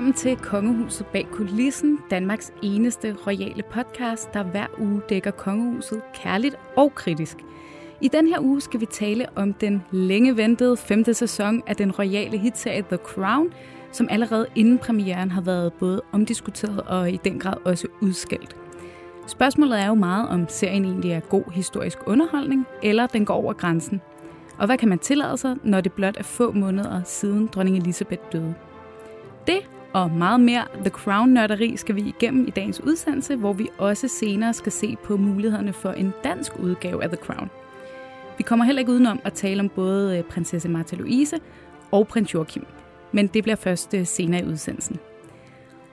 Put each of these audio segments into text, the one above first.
Velkommen til Kongehuset bag kulissen, Danmarks eneste royale podcast, der hver uge dækker kongehuset kærligt og kritisk. I den her uge skal vi tale om den længe ventede femte sæson af den royale hitserie The Crown, som allerede inden premieren har været både omdiskuteret og i den grad også udskældt. Spørgsmålet er jo meget, om serien egentlig er god historisk underholdning, eller den går over grænsen. Og hvad kan man tillade sig, når det blot er få måneder siden dronning Elisabeth døde? Det og meget mere The Crown-nørderi skal vi igennem i dagens udsendelse, hvor vi også senere skal se på mulighederne for en dansk udgave af The Crown. Vi kommer heller ikke udenom at tale om både øh, prinsesse Martha Louise og prins Joachim, men det bliver først øh, senere i udsendelsen.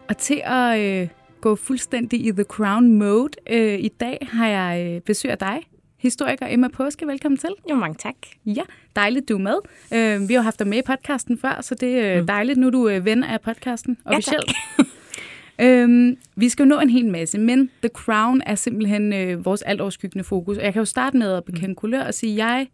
Og til at øh, gå fuldstændig i The Crown mode øh, i dag har jeg øh, besøg af dig, historiker Emma Påske. Velkommen til. Jo, mange tak. Ja, dejligt, du er med. Øh, vi har haft dig med i podcasten før, så det er mm. dejligt, nu du er ven af podcasten officielt. Ja, øhm, vi skal jo nå en hel masse, men The Crown er simpelthen øh, vores altårskyggende fokus. Og jeg kan jo starte med at bekende kulør og sige, at jeg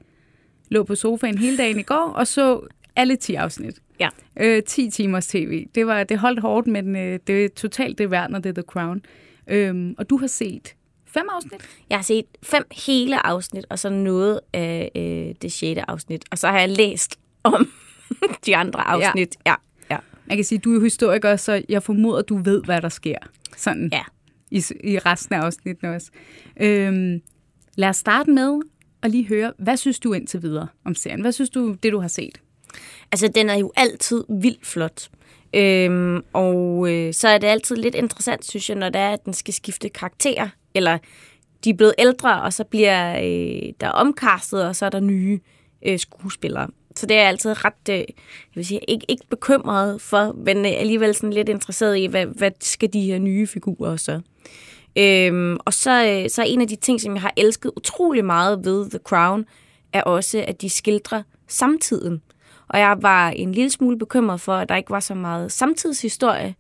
lå på sofaen hele dagen i går og så alle 10 afsnit. Ja. Øh, 10 timers tv. Det, var, det holdt hårdt, men øh, det er totalt det værd, når det er The Crown. Øhm, og du har set fem afsnit? Jeg har set fem hele afsnit, og så noget af øh, det sjette afsnit. Og så har jeg læst om de andre afsnit. Ja. ja. ja. Jeg kan sige, du er historiker, så jeg formoder, du ved, hvad der sker. Sådan ja. i, i resten af afsnitten også. Øhm, lad os starte med at lige høre, hvad synes du indtil videre om serien? Hvad synes du, det du har set? Altså, den er jo altid vildt flot. Øhm, og øh, så er det altid lidt interessant, synes jeg, når det er, at den skal skifte karakter. Eller de er blevet ældre, og så bliver øh, der omkastet, og så er der nye øh, skuespillere. Så det er jeg altid ret, øh, jeg vil sige, ikke, ikke bekymret for, men øh, alligevel sådan lidt interesseret i, hvad, hvad skal de her nye figurer så? Øhm, og så, øh, så er en af de ting, som jeg har elsket utrolig meget ved The Crown, er også, at de skildrer samtiden. Og jeg var en lille smule bekymret for, at der ikke var så meget samtidshistorie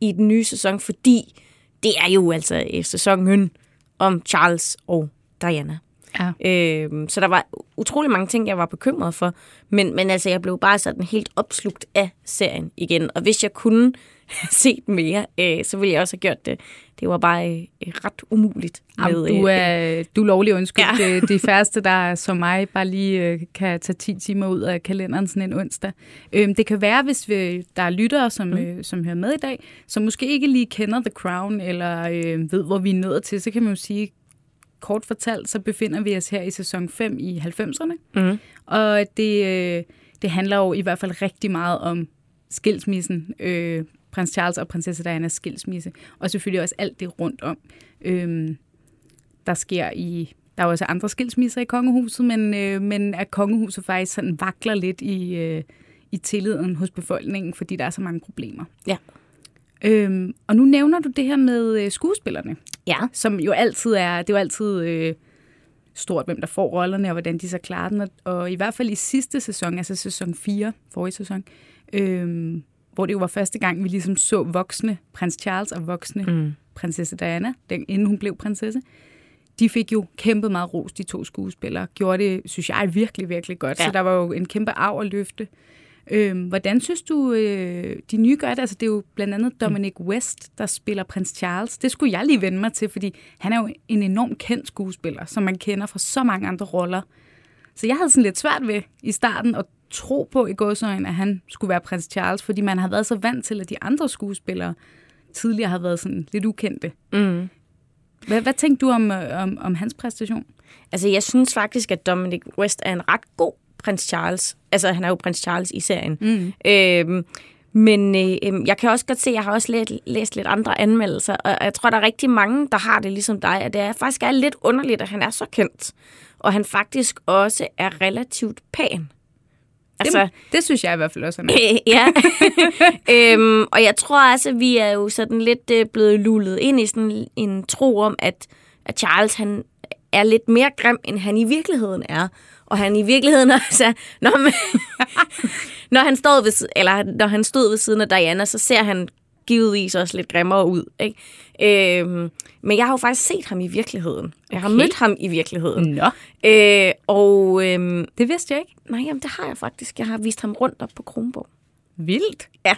i den nye sæson, fordi det er jo altså sæsonen om Charles og Diana. Ja. Øhm, så der var utrolig mange ting, jeg var bekymret for. Men, men altså, jeg blev bare sådan helt opslugt af serien igen. Og hvis jeg kunne set mere, øh, så ville jeg også have gjort det. Det var bare øh, ret umuligt. Med, Jamen, du, øh, er, du er lovlig undskyld. Ja. Det, de færreste, der som mig bare lige øh, kan tage 10 timer ud af kalenderen sådan en onsdag. Øhm, det kan være, hvis vi, der er lyttere, som, mm. øh, som hører med i dag, som måske ikke lige kender The Crown, eller øh, ved, hvor vi er nået til, så kan man jo sige, kort fortalt, så befinder vi os her i sæson 5 i 90'erne. Mm. Og det, øh, det handler jo i hvert fald rigtig meget om skilsmissen, øh, prins Charles og prinsesse Dianas skilsmisse, og selvfølgelig også alt det rundt om. Øh, der sker i der er også andre skilsmisser i kongehuset, men, øh, men at kongehuset faktisk sådan vakler lidt i, øh, i tilliden hos befolkningen, fordi der er så mange problemer. Ja. Øhm, og nu nævner du det her med øh, skuespillerne. Ja. Som jo altid er, det er jo altid øh, stort, hvem der får rollerne, og hvordan de så klarer den. Og, og i hvert fald i sidste sæson, altså sæson 4, forrige sæson, øh, hvor det jo var første gang, vi ligesom så voksne prins Charles og voksne mm. prinsesse Diana, den, inden hun blev prinsesse. De fik jo kæmpet meget ros, de to skuespillere. Gjorde det, synes jeg, virkelig, virkelig godt. Ja. Så der var jo en kæmpe arv at løfte. Øhm, hvordan synes du, øh, de nye gør det? Altså, det er jo blandt andet Dominic West, der spiller prins Charles. Det skulle jeg lige vende mig til, fordi han er jo en enormt kendt skuespiller, som man kender fra så mange andre roller. Så jeg havde sådan lidt svært ved i starten at tro på i godsøjen, at han skulle være prins Charles, fordi man har været så vant til, at de andre skuespillere tidligere har været sådan lidt ukendte. Mm. Hvad, hvad tænkte du om, øh, om, om hans præstation? Altså, jeg synes faktisk, at Dominic West er en ret god prins Charles. Altså, han er jo prins Charles i serien. Mm. Øhm, men øh, jeg kan også godt se, at jeg har også læst, læst lidt andre anmeldelser, og jeg tror, der er rigtig mange, der har det ligesom dig, at det er faktisk er lidt underligt, at han er så kendt, og han faktisk også er relativt pæn. Altså, det, det synes jeg i hvert fald også, er. Øh, ja, øhm, og jeg tror også, at vi er jo sådan lidt øh, blevet lullet ind i sådan en tro om, at, at Charles han er lidt mere grim, end han i virkeligheden er og han i virkeligheden også når, man, når, han stod ved, eller når han stod ved siden af Diana, så ser han givetvis også lidt grimmere ud. Ikke? Øhm, men jeg har jo faktisk set ham i virkeligheden. Jeg har okay. mødt ham i virkeligheden. Nå. Øh, og, øhm, det vidste jeg ikke. Nej, jamen, det har jeg faktisk. Jeg har vist ham rundt op på Kronborg. Vildt. Ja.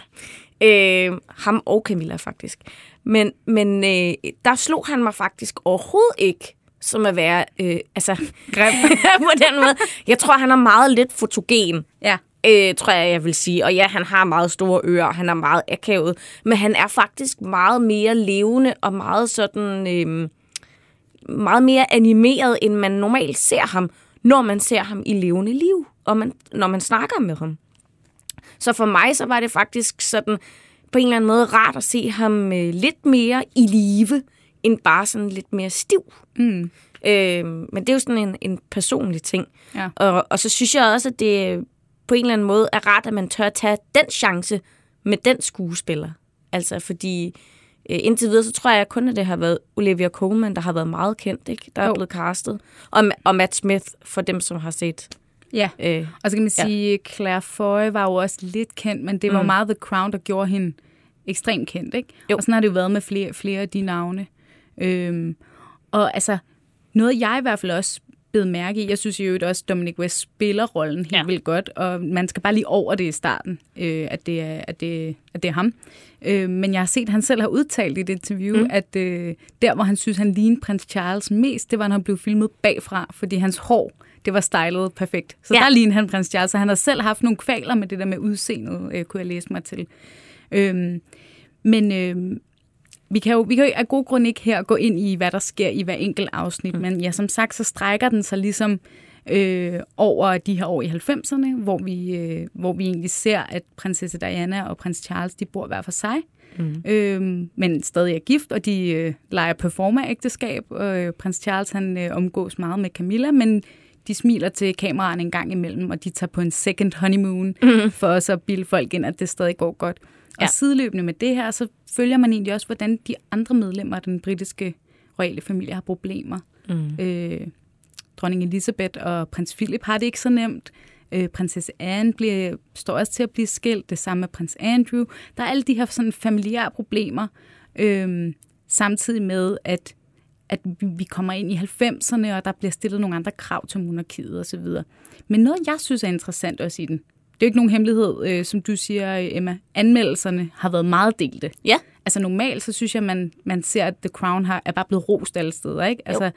Øh, ham og Camilla faktisk. Men, men øh, der slog han mig faktisk overhovedet ikke som at være øh, altså, Grim. på den måde. Jeg tror, han er meget lidt fotogen. Ja. Øh, tror jeg, jeg vil sige. Og ja, han har meget store ører, han er meget akavet, men han er faktisk meget mere levende og meget sådan, øh, meget mere animeret, end man normalt ser ham, når man ser ham i levende liv, og man, når man snakker med ham. Så for mig, så var det faktisk sådan, på en eller anden måde rart at se ham øh, lidt mere i live, end bare sådan lidt mere stiv. Mm. Øh, men det er jo sådan en, en personlig ting. Ja. Og, og så synes jeg også, at det på en eller anden måde er rart, at man tør at tage den chance med den skuespiller. Altså fordi øh, indtil videre, så tror jeg kun, at det har været Olivia Colman, der har været meget kendt, ikke? der er Jo. blevet castet. Og, og Matt Smith, for dem, som har set. Ja. Øh, Og så kan man Ja. sige, at Claire Foy var jo også lidt kendt, men det var Mm. meget The Crown, der gjorde hende ekstremt kendt. Ikke? Jo. Og sådan har det jo været med flere, flere af de navne. Øhm, og altså, noget jeg i hvert fald også bed mærke i, jeg synes jo også, Dominic West spiller rollen helt Ja. vildt godt, og man skal bare lige over det i starten, øh, at, det er, at, det, at det er ham. Øh, men jeg har set, at han selv har udtalt i et interview, Mm. at øh, der, hvor han synes, han lignede prins Charles mest, det var, når han blev filmet bagfra, fordi hans hår, det var stylet perfekt. Så Ja. der lignede han prins Charles, så han har selv haft nogle kvaler med det der med udseendet, øh, kunne jeg læse mig til. Øhm, men øh, vi kan jo vi kan jo af gode grunde ikke her gå ind i, hvad der sker i hver enkelt afsnit, mm. men ja, som sagt, så strækker den sig ligesom øh, over de her år i 90'erne, hvor vi, øh, hvor vi egentlig ser, at prinsesse Diana og prins Charles, de bor hver for sig, mm. øh, men stadig er gift, og de øh, leger performer-ægteskab. Øh, prins Charles, han øh, omgås meget med Camilla, men de smiler til kameraerne en gang imellem, og de tager på en second honeymoon, mm. for også at bilde folk ind, at det stadig går godt. Og Ja. sideløbende med det her, så følger man egentlig også, hvordan de andre medlemmer af den britiske royale familie har problemer. Mm. Øh, dronning Elisabeth og prins Philip har det ikke så nemt. Øh, prinsesse Anne bliver, står også til at blive skilt. Det samme med prins Andrew. Der er alle de her sådan familiære problemer. Øh, samtidig med, at, at vi- vi kommer ind i 90'erne, og der bliver stillet nogle andre krav til monarkiet osv. Men noget, jeg synes er interessant også i den, det er jo ikke nogen hemmelighed, øh, som du siger, øh, Emma. Anmeldelserne har været meget delte. Ja. Altså normalt, så synes jeg, man, man ser, at The Crown har, er bare blevet rost alle steder, ikke? Altså,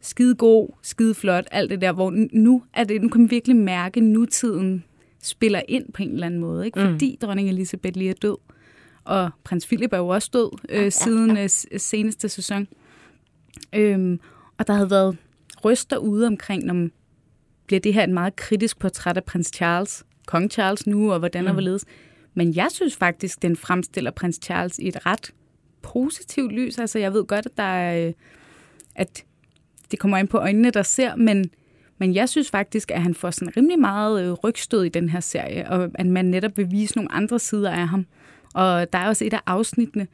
skide god, skide flot, alt det der, hvor nu, er det, nu kan man virkelig mærke, at nutiden spiller ind på en eller anden måde, ikke? Mm. Fordi dronning Elisabeth lige er død, og prins Philip er jo også død øh, ja, siden øh, s- seneste sæson. Øhm, og der havde været ryster ude omkring, om bliver det her et meget kritisk portræt af prins Charles, kong Charles nu, og hvordan mm. og hvorledes. Men jeg synes faktisk, den fremstiller prins Charles i et ret positivt lys. Altså, jeg ved godt, at der er, øh, at det kommer ind på øjnene, der ser, men, men jeg synes faktisk, at han får sådan rimelig meget øh, rygstød i den her serie, og at man netop vil vise nogle andre sider af ham. Og der er også et af afsnittene,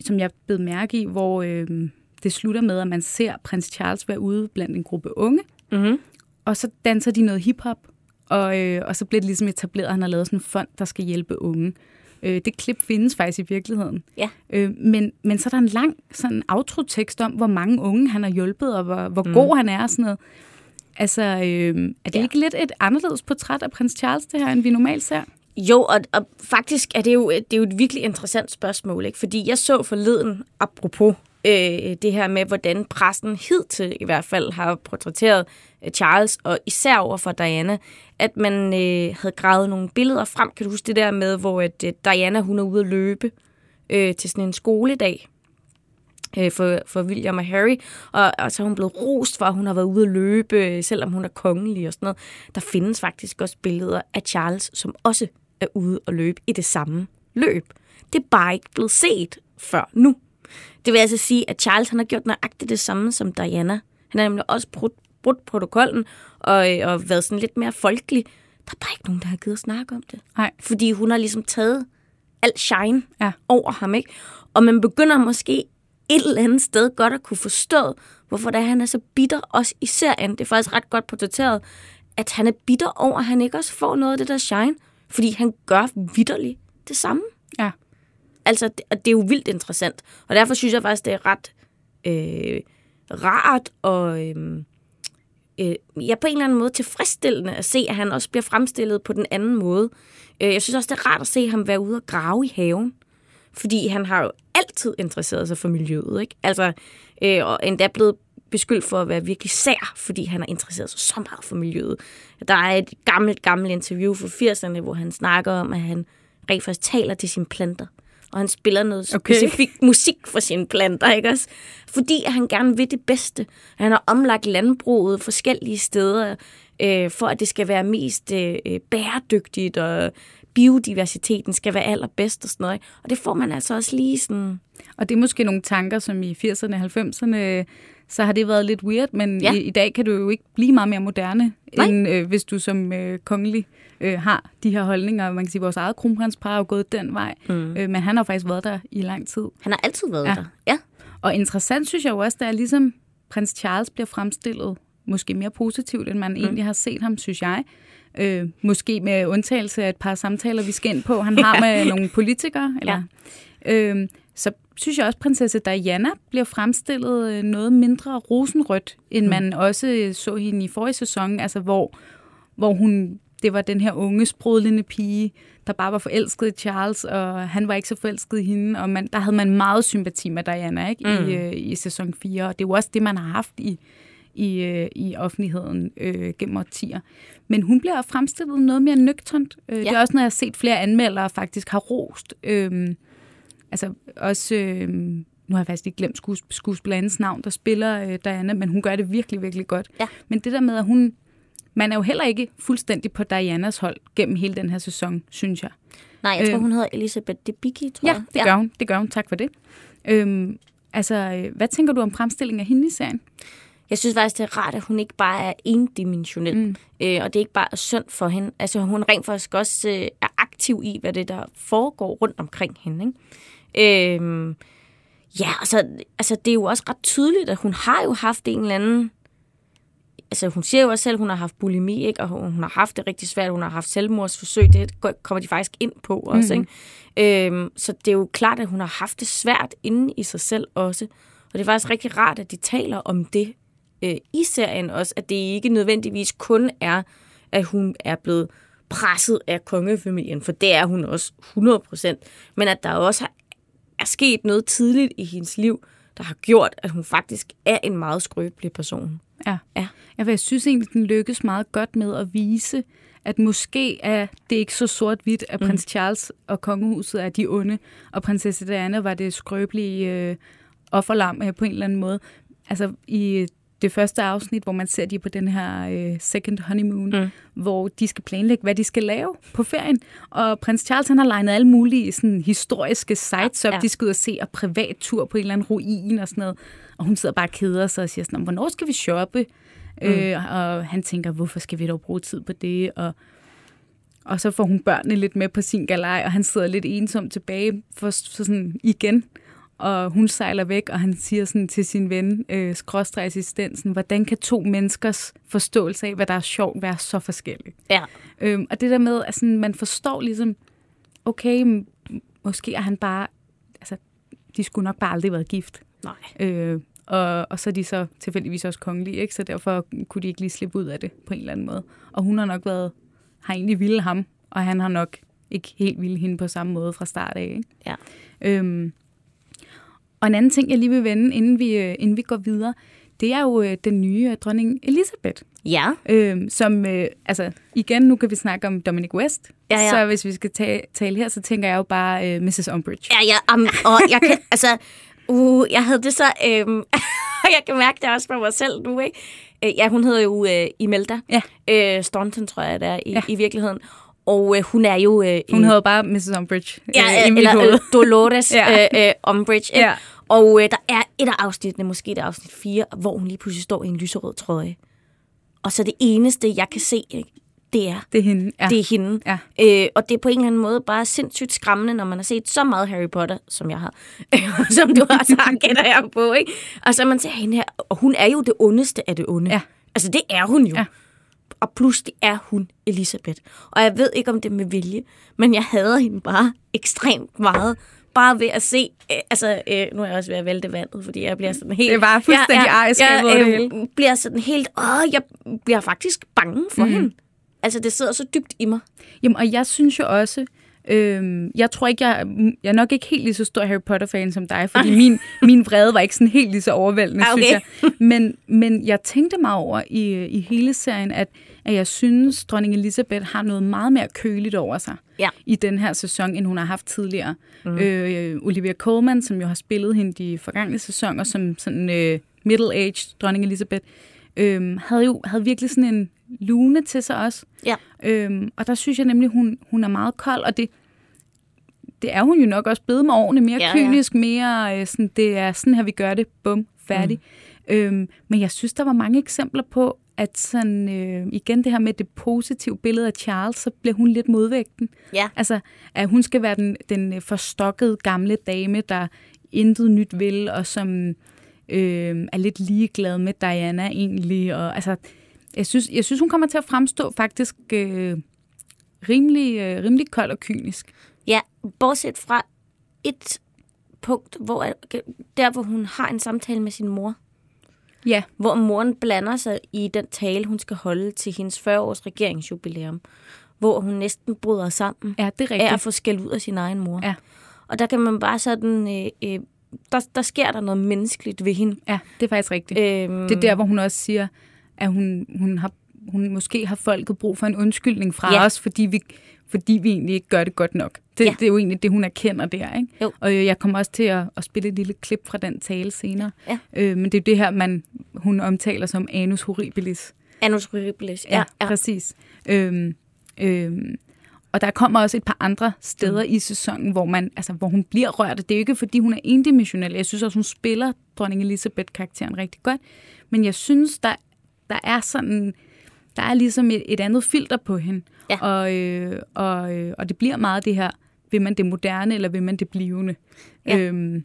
som jeg blev mærke i, hvor øh, det slutter med, at man ser prins Charles være ude blandt en gruppe unge, Mm-hmm. Og så danser de noget hiphop, og, øh, og så bliver det ligesom etableret, at han har lavet sådan en fond, der skal hjælpe unge. Øh, det klip findes faktisk i virkeligheden. Ja. Øh, men, men så er der en lang sådan outro-tekst om, hvor mange unge han har hjulpet, og hvor, hvor mm. god han er og sådan noget. Altså, øh, er det Ja. ja. ikke lidt et anderledes portræt af prins Charles, det her, end vi normalt ser? Jo, og, og faktisk er det, jo, det er jo et virkelig interessant spørgsmål, ikke? fordi jeg så forleden, apropos øh, det her med, hvordan pressen hidtil i hvert fald har portrætteret øh, Charles, og især over for Diana, at man øh, havde gravet nogle billeder frem. Kan du huske det der med, hvor at, øh, Diana hun er ude at løbe øh, til sådan en skoledag? øh, for, for William og Harry, og, og så er hun blevet rost for, at hun har været ude at løbe, øh, selvom hun er kongelig og sådan noget. Der findes faktisk også billeder af Charles, som også er ude at løbe i det samme løb. Det er bare ikke blevet set før nu. Det vil altså sige, at Charles han har gjort nøjagtigt det samme som Diana. Han har nemlig også brudt, brudt protokollen og, øh, og været sådan lidt mere folkelig. Der er bare ikke nogen, der har givet at snakke om det. Nej. Fordi hun har ligesom taget alt shine Ja. over ham, ikke? Og man begynder måske et eller andet sted godt at kunne forstå, hvorfor det er, han er så bitter, også i serien. Det er faktisk ret godt portrætteret, at han er bitter over, at han ikke også får noget af det der shine. Fordi han gør vidderligt det samme. Ja. Altså, det, og det er jo vildt interessant. Og derfor synes jeg faktisk, det er ret øh, rart og øh, øh, ja, på en eller anden måde tilfredsstillende at se, at han også bliver fremstillet på den anden måde. Øh, jeg synes også, det er rart at se ham være ude og grave i haven. Fordi han har jo altid interesseret sig for miljøet, ikke? Altså, øh, og endda blevet beskyldt for at være virkelig sær, fordi han har interesseret sig så meget for miljøet. Der er et gammelt, gammelt interview fra 80'erne, hvor han snakker om, at han rent faktisk taler til sine planter. Og han spiller noget okay. specifik musik for sine planter, ikke også? Fordi han gerne vil det bedste. Han har omlagt landbruget forskellige steder, øh, for at det skal være mest øh, bæredygtigt, og biodiversiteten skal være allerbedst og sådan noget. Og det får man altså også lige sådan... Og det er måske nogle tanker, som i 80'erne og 90'erne så har det været lidt weird, men ja. i, i dag kan du jo ikke blive meget mere moderne, Nej. end øh, hvis du som øh, kongelig øh, har de her holdninger. Man kan sige, at vores eget kronprinspar er gået den vej, mm. øh, men han har faktisk været der i lang tid. Han har altid været ja. der, ja. Og interessant synes jeg jo også, at ligesom prins Charles bliver fremstillet måske mere positivt, end man mm. egentlig har set ham, synes jeg. Øh, måske med undtagelse af et par samtaler, vi skal ind på, han har med nogle politikere. Eller, ja. øh, så synes jeg også, at prinsesse Diana bliver fremstillet øh, noget mindre rosenrødt, end mm. man også så hende i forrige sæson, altså hvor, hvor hun, det var den her unge, sprudlende pige, der bare var forelsket i Charles, og han var ikke så forelsket i hende, og man, der havde man meget sympati med Diana ikke? Mm. I, øh, i sæson 4, og det er jo også det, man har haft i, i, i offentligheden øh, gennem årtier. Men hun bliver fremstillet noget mere nøgternt. Øh, ja. Det er også, når jeg har set flere anmeldere faktisk har rost øh, altså også, øh, nu har jeg faktisk ikke glemt skues, skuespillerens navn, der spiller øh, Diana, men hun gør det virkelig, virkelig godt. Ja. Men det der med, at hun, man er jo heller ikke fuldstændig på Dianas hold gennem hele den her sæson, synes jeg. Nej, jeg tror, øh, hun hedder Elisabeth Debicki, tror ja, jeg. Det gør hun. Det gør hun. Tak for det. Øhm, altså, øh, hvad tænker du om fremstillingen af hende i serien? Jeg synes faktisk, det er rart, at hun ikke bare er endimensionel, mm. øh, og det er ikke bare synd for hende. Altså, hun rent faktisk også øh, er aktiv i, hvad det der foregår rundt omkring hende. Ikke? Øhm, ja, altså, altså det er jo også ret tydeligt, at hun har jo haft en eller anden... Altså hun siger jo også selv, at hun har haft bulimi, ikke? og hun har haft det rigtig svært, hun har haft selvmordsforsøg, det kommer de faktisk ind på også. Mm-hmm. Ikke? Øhm, så det er jo klart, at hun har haft det svært inde i sig selv også. Og det er faktisk rigtig rart, at de taler om det øh, i serien også, at det ikke nødvendigvis kun er, at hun er blevet presset af kongefamilien, for det er hun også 100%, men at der også er sket noget tidligt i hendes liv, der har gjort, at hun faktisk er en meget skrøbelig person. Ja. ja. Jeg synes egentlig, den lykkes meget godt med at vise, at måske er det ikke så sort-hvidt, at mm. prins Charles og kongehuset er de onde, og prinsesse Diana var det skrøbelige øh, offerlam øh, på en eller anden måde. Altså i det første afsnit, hvor man ser de på den her øh, second honeymoon, mm. hvor de skal planlægge, hvad de skal lave på ferien. Og prins Charles, han har legnet alle mulige sådan, historiske sites op. Ja. De skal ud og se og privat tur på en eller anden ruin og sådan noget. Og hun sidder bare og keder sig og siger sådan, hvornår skal vi shoppe? Mm. Øh, og han tænker, hvorfor skal vi dog bruge tid på det? Og, og så får hun børnene lidt med på sin galej, og han sidder lidt ensom tilbage for, for sådan igen og hun sejler væk, og han siger sådan til sin ven, øh, skråstregassistensen, hvordan kan to menneskers forståelse af, hvad der er sjovt, være så forskelligt? Ja. Øhm, og det der med, at sådan, man forstår ligesom, okay, måske er han bare, altså, de skulle nok bare aldrig været gift. Nej. Øh, og, og så er de så tilfældigvis også kongelige, ikke? så derfor kunne de ikke lige slippe ud af det på en eller anden måde. Og hun har nok været, har egentlig ville ham, og han har nok ikke helt ville hende på samme måde fra start af. Ikke? Ja. Øhm, og en anden ting, jeg lige vil vende, inden vi, øh, inden vi går videre, det er jo øh, den nye øh, dronning Elisabeth. Ja. Øh, som, øh, altså, igen, nu kan vi snakke om Dominic West. Ja, ja. Så hvis vi skal ta- tale her, så tænker jeg jo bare øh, Mrs. Umbridge. Ja, ja, um, og jeg kan, altså, uh, jeg havde det så, øh, jeg kan mærke det også på mig selv nu, ikke? Øh, ja, hun hedder jo øh, Imelda ja. øh, Staunton, tror jeg, det er i, ja. i virkeligheden. Og øh, hun er jo... Øh, hun hedder bare Mrs. Umbridge. Ja, øh, eller øh, Dolores ja. øh, øh, Umbridge. Ja. Og øh, der er et af afsnittene, måske det er afsnit 4, hvor hun lige pludselig står i en lyserød trøje. Og så det eneste, jeg kan se, ikke, det er, det er hende. Ja. Det er hende. Ja. Øh, og det er på en eller anden måde bare sindssygt skræmmende, når man har set så meget Harry Potter, som jeg har. som du også har, gætter jeg på. Ikke? Og så man ser hende her, og hun er jo det ondeste af det onde. Ja. Altså det er hun jo. Ja og pludselig er hun Elisabeth. Og jeg ved ikke, om det er med vilje, men jeg hader hende bare ekstremt meget bare ved at se, øh, altså, øh, nu er jeg også ved at vælte vandet, fordi jeg bliver sådan helt... Det var fuldstændig jeg, jeg, det jeg, hele. øh, bliver sådan helt, åh, jeg bliver faktisk bange for mm. hende. Altså, det sidder så dybt i mig. Jamen, og jeg synes jo også, øhm, jeg tror ikke, jeg, jeg er nok ikke helt lige så stor Harry Potter-fan som dig, fordi min, min vrede var ikke sådan helt lige så overvældende, Ah, okay. synes jeg. Men, men jeg tænkte mig over i, i hele serien, at, at jeg synes, dronning Elizabeth har noget meget mere køligt over sig Ja. i den her sæson, end hun har haft tidligere. Mm. Øh, Olivia Colman, som jo har spillet hende de forgangne sæsoner som sådan øh, middle-aged dronning Elizabeth, øh, havde jo havde virkelig sådan en lune til sig også. Ja. Øhm, og der synes jeg nemlig, hun, hun er meget kold, og det, det er hun jo nok også blevet med årene. Mere Ja, ja, ja. kynisk, mere øh, sådan, det er sådan her, vi gør det. Bum, færdig. Mm. Øhm, men jeg synes, der var mange eksempler på, at sådan, øh, igen det her med det positive billede af Charles, så bliver hun lidt modvægten. Ja. Altså, at hun skal være den, den øh, forstokkede gamle dame, der intet nyt vil, og som øh, er lidt ligeglad med Diana egentlig. Og, altså, jeg synes, jeg synes, hun kommer til at fremstå faktisk øh, rimelig, øh, rimelig kold og kynisk. Ja, bortset fra et punkt, hvor der, hvor hun har en samtale med sin mor, Ja, hvor moren blander sig i den tale, hun skal holde til hendes 40-års regeringsjubilæum, hvor hun næsten bryder sammen ja det er af at rigtigt. få skæld ud af sin egen mor. Ja. Og der kan man bare sådan, øh, øh, der, der sker der noget menneskeligt ved hende. Ja, det er faktisk rigtigt. Øhm, Det er der, hvor hun også siger, at hun, hun, har, hun måske har folket brug for en undskyldning fra Ja. os, fordi vi, fordi vi egentlig ikke gør det godt nok. Det, Ja. ja. det er jo egentlig det, hun erkender der. Ikke? Jo. Og øh, jeg kommer også til at, at spille et lille klip fra den tale senere. Ja. Øh, men det er jo det her, man, hun omtaler som anus horribilis. Anus horribilis. Ja, ja. præcis. Øhm, øhm, og der kommer også et par andre steder mm. i sæsonen, hvor, man, altså, hvor hun bliver rørt. Det er jo ikke, fordi hun er endimensionel. Jeg synes også, hun spiller dronning Elizabeth-karakteren rigtig godt. Men jeg synes, der, der er sådan... Der er ligesom et, et andet filter på hende. Ja. Og, øh, og, øh, og det bliver meget det her, vil man det moderne, eller vil man det blivende? Ja. Øhm,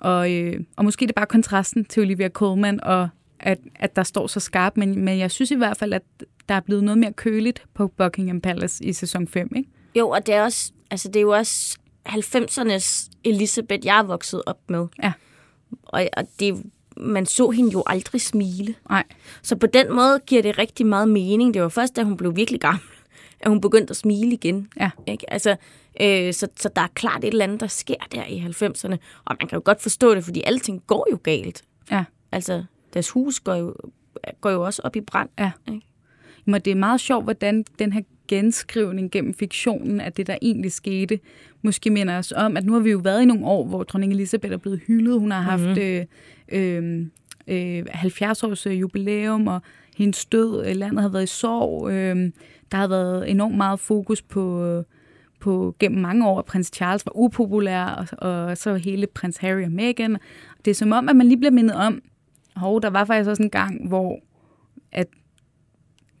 og, øh, og måske det er bare kontrasten til Olivia Colman, og at, at der står så skarpt, men, men jeg synes i hvert fald, at der er blevet noget mere køligt på Buckingham Palace i sæson 5, ikke? Jo, og det er, også, altså, det er jo også 90'ernes Elisabeth, jeg er vokset op med. Ja. Og, og det, man så hende jo aldrig smile. Nej. Så på den måde giver det rigtig meget mening. Det var først, da hun blev virkelig gammel, at hun begyndte at smile igen. Ja. Ikke? Altså, øh, så, så der er klart et eller andet, der sker der i 90'erne. Og man kan jo godt forstå det, fordi alting går jo galt. Ja. Altså, deres hus går jo, går jo også op i brand. Ja. Ikke? Men det er meget sjovt, hvordan den her genskrivning gennem fiktionen af det, der egentlig skete, måske minder os om, at nu har vi jo været i nogle år, hvor dronning Elisabeth er blevet hyldet. Hun har haft mm-hmm. Øh, øh, øh, 70-års øh, jubilæum, og hendes død, øh, landet har været i sorg. Øh, der har været enormt meget fokus på, øh, på gennem mange år, at prins Charles var upopulær, og, og så hele prins Harry og Meghan. Det er som om, at man lige bliver mindet om, hov, der var faktisk også en gang, hvor at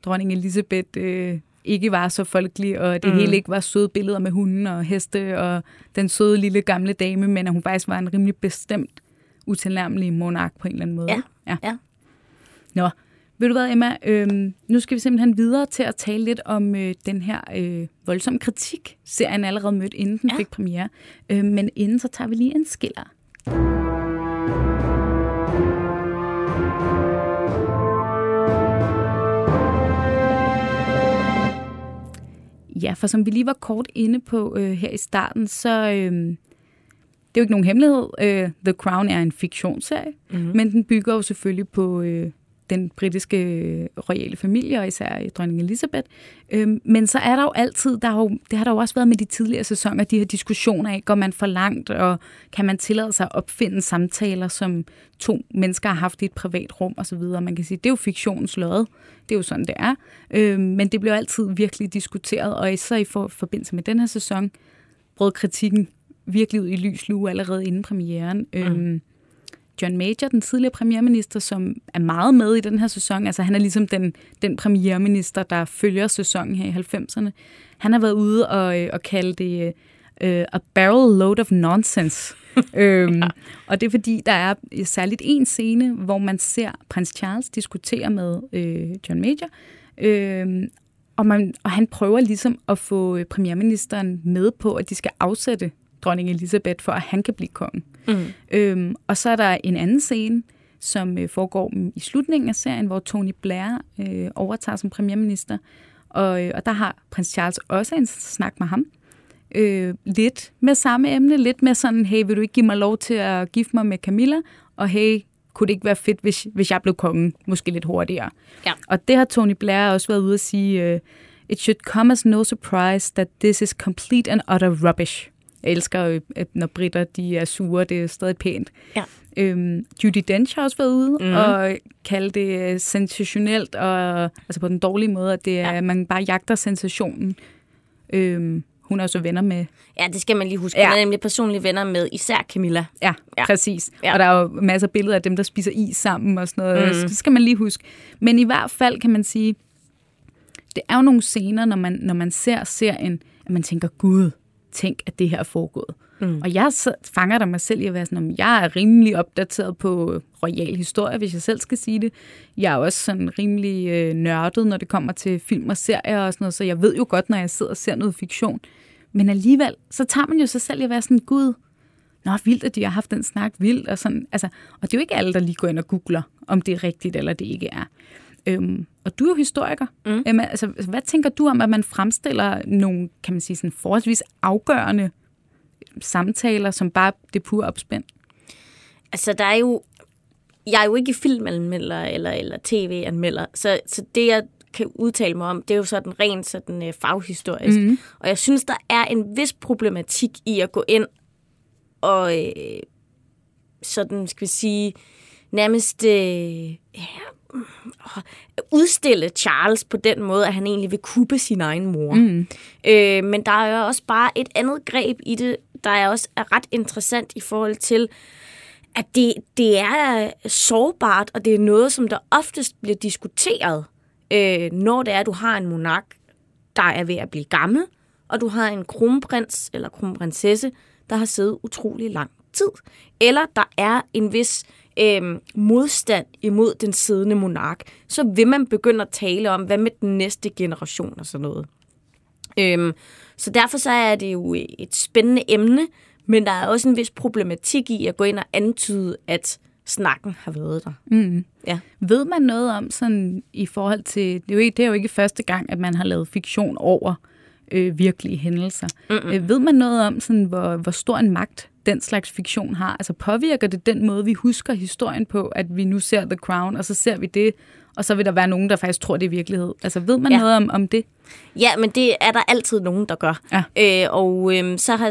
dronning Elisabeth øh, ikke var så folkelig, og det mm. hele ikke var søde billeder med hunden og heste, og den søde lille gamle dame, men at hun faktisk var en rimelig bestemt, utilnærmelig monark på en eller anden måde. Ja, ja. ja. Nå, ved du hvad, Emma? Øhm, nu skal vi simpelthen videre til at tale lidt om øh, den her øh, voldsomme kritik, serien allerede mødt, inden den ja. fik premiere. Øh, men inden så tager vi lige en skiller. Ja, for som vi lige var kort inde på øh, her i starten, så øh, det er jo ikke nogen hemmelighed. Øh, The Crown er en fiktionsserie, mm-hmm. men den bygger jo selvfølgelig på øh, den britiske øh, royale familie, og især i dronning Elizabeth. Øh, men så er der jo altid, der har jo, det har der jo også været med de tidligere sæsoner, de her diskussioner af, går man for langt, og kan man tillade sig at opfinde samtaler, som to mennesker har haft i et privat rum osv. Man kan sige, det er jo fiktionens lod. Det er jo sådan, det er. Øh, men det bliver altid virkelig diskuteret, og især i for, forbindelse med den her sæson, brød kritikken virkelig ud i lys lue allerede inden premieren. Mm. Øhm, John Major, den tidligere premierminister, som er meget med i den her sæson, altså han er ligesom den, den premierminister, der følger sæsonen her i 90'erne, han har været ude og, øh, og kalde det øh, a barrel load of nonsense. øhm, og det er fordi, der er særligt en scene, hvor man ser prins Charles diskutere med øh, John Major, øh, og, man, og han prøver ligesom at få øh, premierministeren med på, at de skal afsætte dronning Elisabeth, for at han kan blive konge. Mm. Øhm, og så er der en anden scene, som øh, foregår i slutningen af serien, hvor Tony Blair øh, overtager som premierminister. Og, øh, og der har prins Charles også en snak med ham. Øh, lidt med samme emne, lidt med sådan, hey, vil du ikke give mig lov til at gifte mig med Camilla? Og hey, kunne det ikke være fedt, hvis, hvis jeg blev kongen, måske lidt hurtigere? Ja. Og det har Tony Blair også været ude at sige, øh, it should come as no surprise that this is complete and utter rubbish. Jeg elsker, øh, at når britter de er sure, det er stadig pænt. Ja. Øhm, Judy Dench har også været ude mm. og kalde det øh, sensationelt, og, altså på den dårlige måde, at det er, Ja. man bare jagter sensationen. Øhm, hun er også venner med, Ja, det skal man lige huske. Ja. Han er nemlig personlige venner med især Camilla. ja, Ja. præcis. Ja. Og der er jo masser af billeder af dem, der spiser is sammen og sådan noget. Mm. Så skal man lige huske. Men i hvert fald kan man sige, det er jo nogle scener, når man, når man ser serien, at man tænker, gud, tænk, at det her er foregået. Mm. Og jeg fanger der mig selv i at være sådan, at jeg er rimelig opdateret på royal historie, hvis jeg selv skal sige det. Jeg er også sådan rimelig øh, nørdet, når det kommer til film og serier og sådan noget, så jeg ved jo godt, når jeg sidder og ser noget fiktion. Men alligevel, så tager man jo sig selv i at være sådan, gud, Nå, vildt, at de har haft den snak, vildt, og sådan, altså, og det er jo ikke alle, der lige går ind og googler, om det er rigtigt, eller det ikke er. Øhm, og du er jo historiker. Mm. Øhm, altså, hvad tænker du om, at man fremstiller nogle, kan man sige, sådan forholdsvis afgørende samtaler, som bare det pure opspænd? Altså, der er jo... Jeg er jo ikke filmanmelder eller, eller tv-anmelder, så, så det, jeg kan udtale mig om, det er jo sådan rent sådan, øh, faghistorisk. Mm. Og jeg synes, der er en vis problematik i at gå ind og øh, sådan, skal vi sige, nærmest øh, ja, udstille Charles på den måde, at han egentlig vil kuppe sin egen mor. Mm. Øh, men der er jo også bare et andet greb i det, der er også er ret interessant i forhold til, at det, det er sårbart, og det er noget, som der oftest bliver diskuteret, øh, når det er, at du har en monark, der er ved at blive gammel, og du har en kronprins eller kronprinsesse, der har siddet utrolig lang tid. Eller der er en vis øh, modstand imod den siddende monark, så vil man begynde at tale om, hvad med den næste generation og sådan noget. Øhm, så derfor så er det jo et spændende emne, men der er også en vis problematik i at gå ind og antyde, at snakken har været der. Mm. Ja. Ved man noget om sådan i forhold til, det er jo ikke, det er jo ikke første gang, at man har lavet fiktion over øh, virkelige hændelser. Mm-mm. Øh, ved man noget om, sådan, hvor, hvor stor en magt den slags fiktion har? Altså påvirker det den måde, vi husker historien på, at vi nu ser The Crown, og så ser vi det, og så vil der være nogen, der faktisk tror, det er virkelighed? Altså ved man Ja. noget om, om det? Ja, men det er der altid nogen, der gør. Ja. Øh, og øhm, så har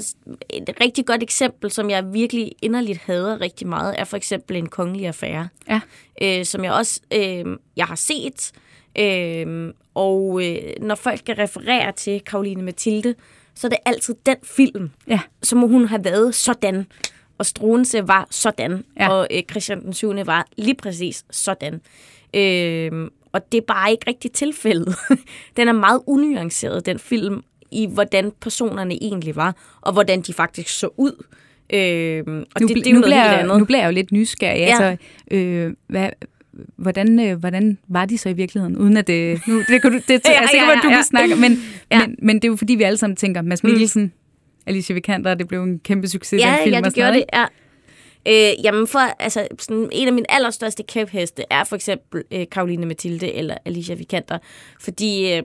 et rigtig godt eksempel, som jeg virkelig inderligt hader rigtig meget, er for eksempel en kongelig affære. Ja. øh, som jeg også øh, jeg har set. Øh, og øh, når folk skal referere til Karoline Mathilde, så er det altid den film. Ja. Så må hun have været sådan. Og Struense var sådan. Ja. Og øh, Christian den 7. var lige præcis sådan. Øh, og det er bare ikke rigtig tilfældet. den er meget unuanceret, den film, i hvordan personerne egentlig var, og hvordan de faktisk så ud. Øh, og nu, det, det er nu noget bliver, helt andet. Nu bliver jeg jo lidt nysgerrig. Ja. Altså, øh, hvad, hvordan, øh, hvordan var de så i virkeligheden? Uden at det... Nu, det kan du, det, Ja, jeg er sikker på, at du ja, kan snakke. Men, Ja. men, men det er jo fordi, vi alle sammen tænker, Mads Mikkelsen, mm. Alicia Vikander, det blev en kæmpe succes, ja, den film ja, og det sådan gjorde noget, det, ja. Øh, jamen for, altså, sådan, en af mine allerstørste kæpheste er for eksempel øh, Karoline Mathilde eller Alicia Vikander, fordi øh,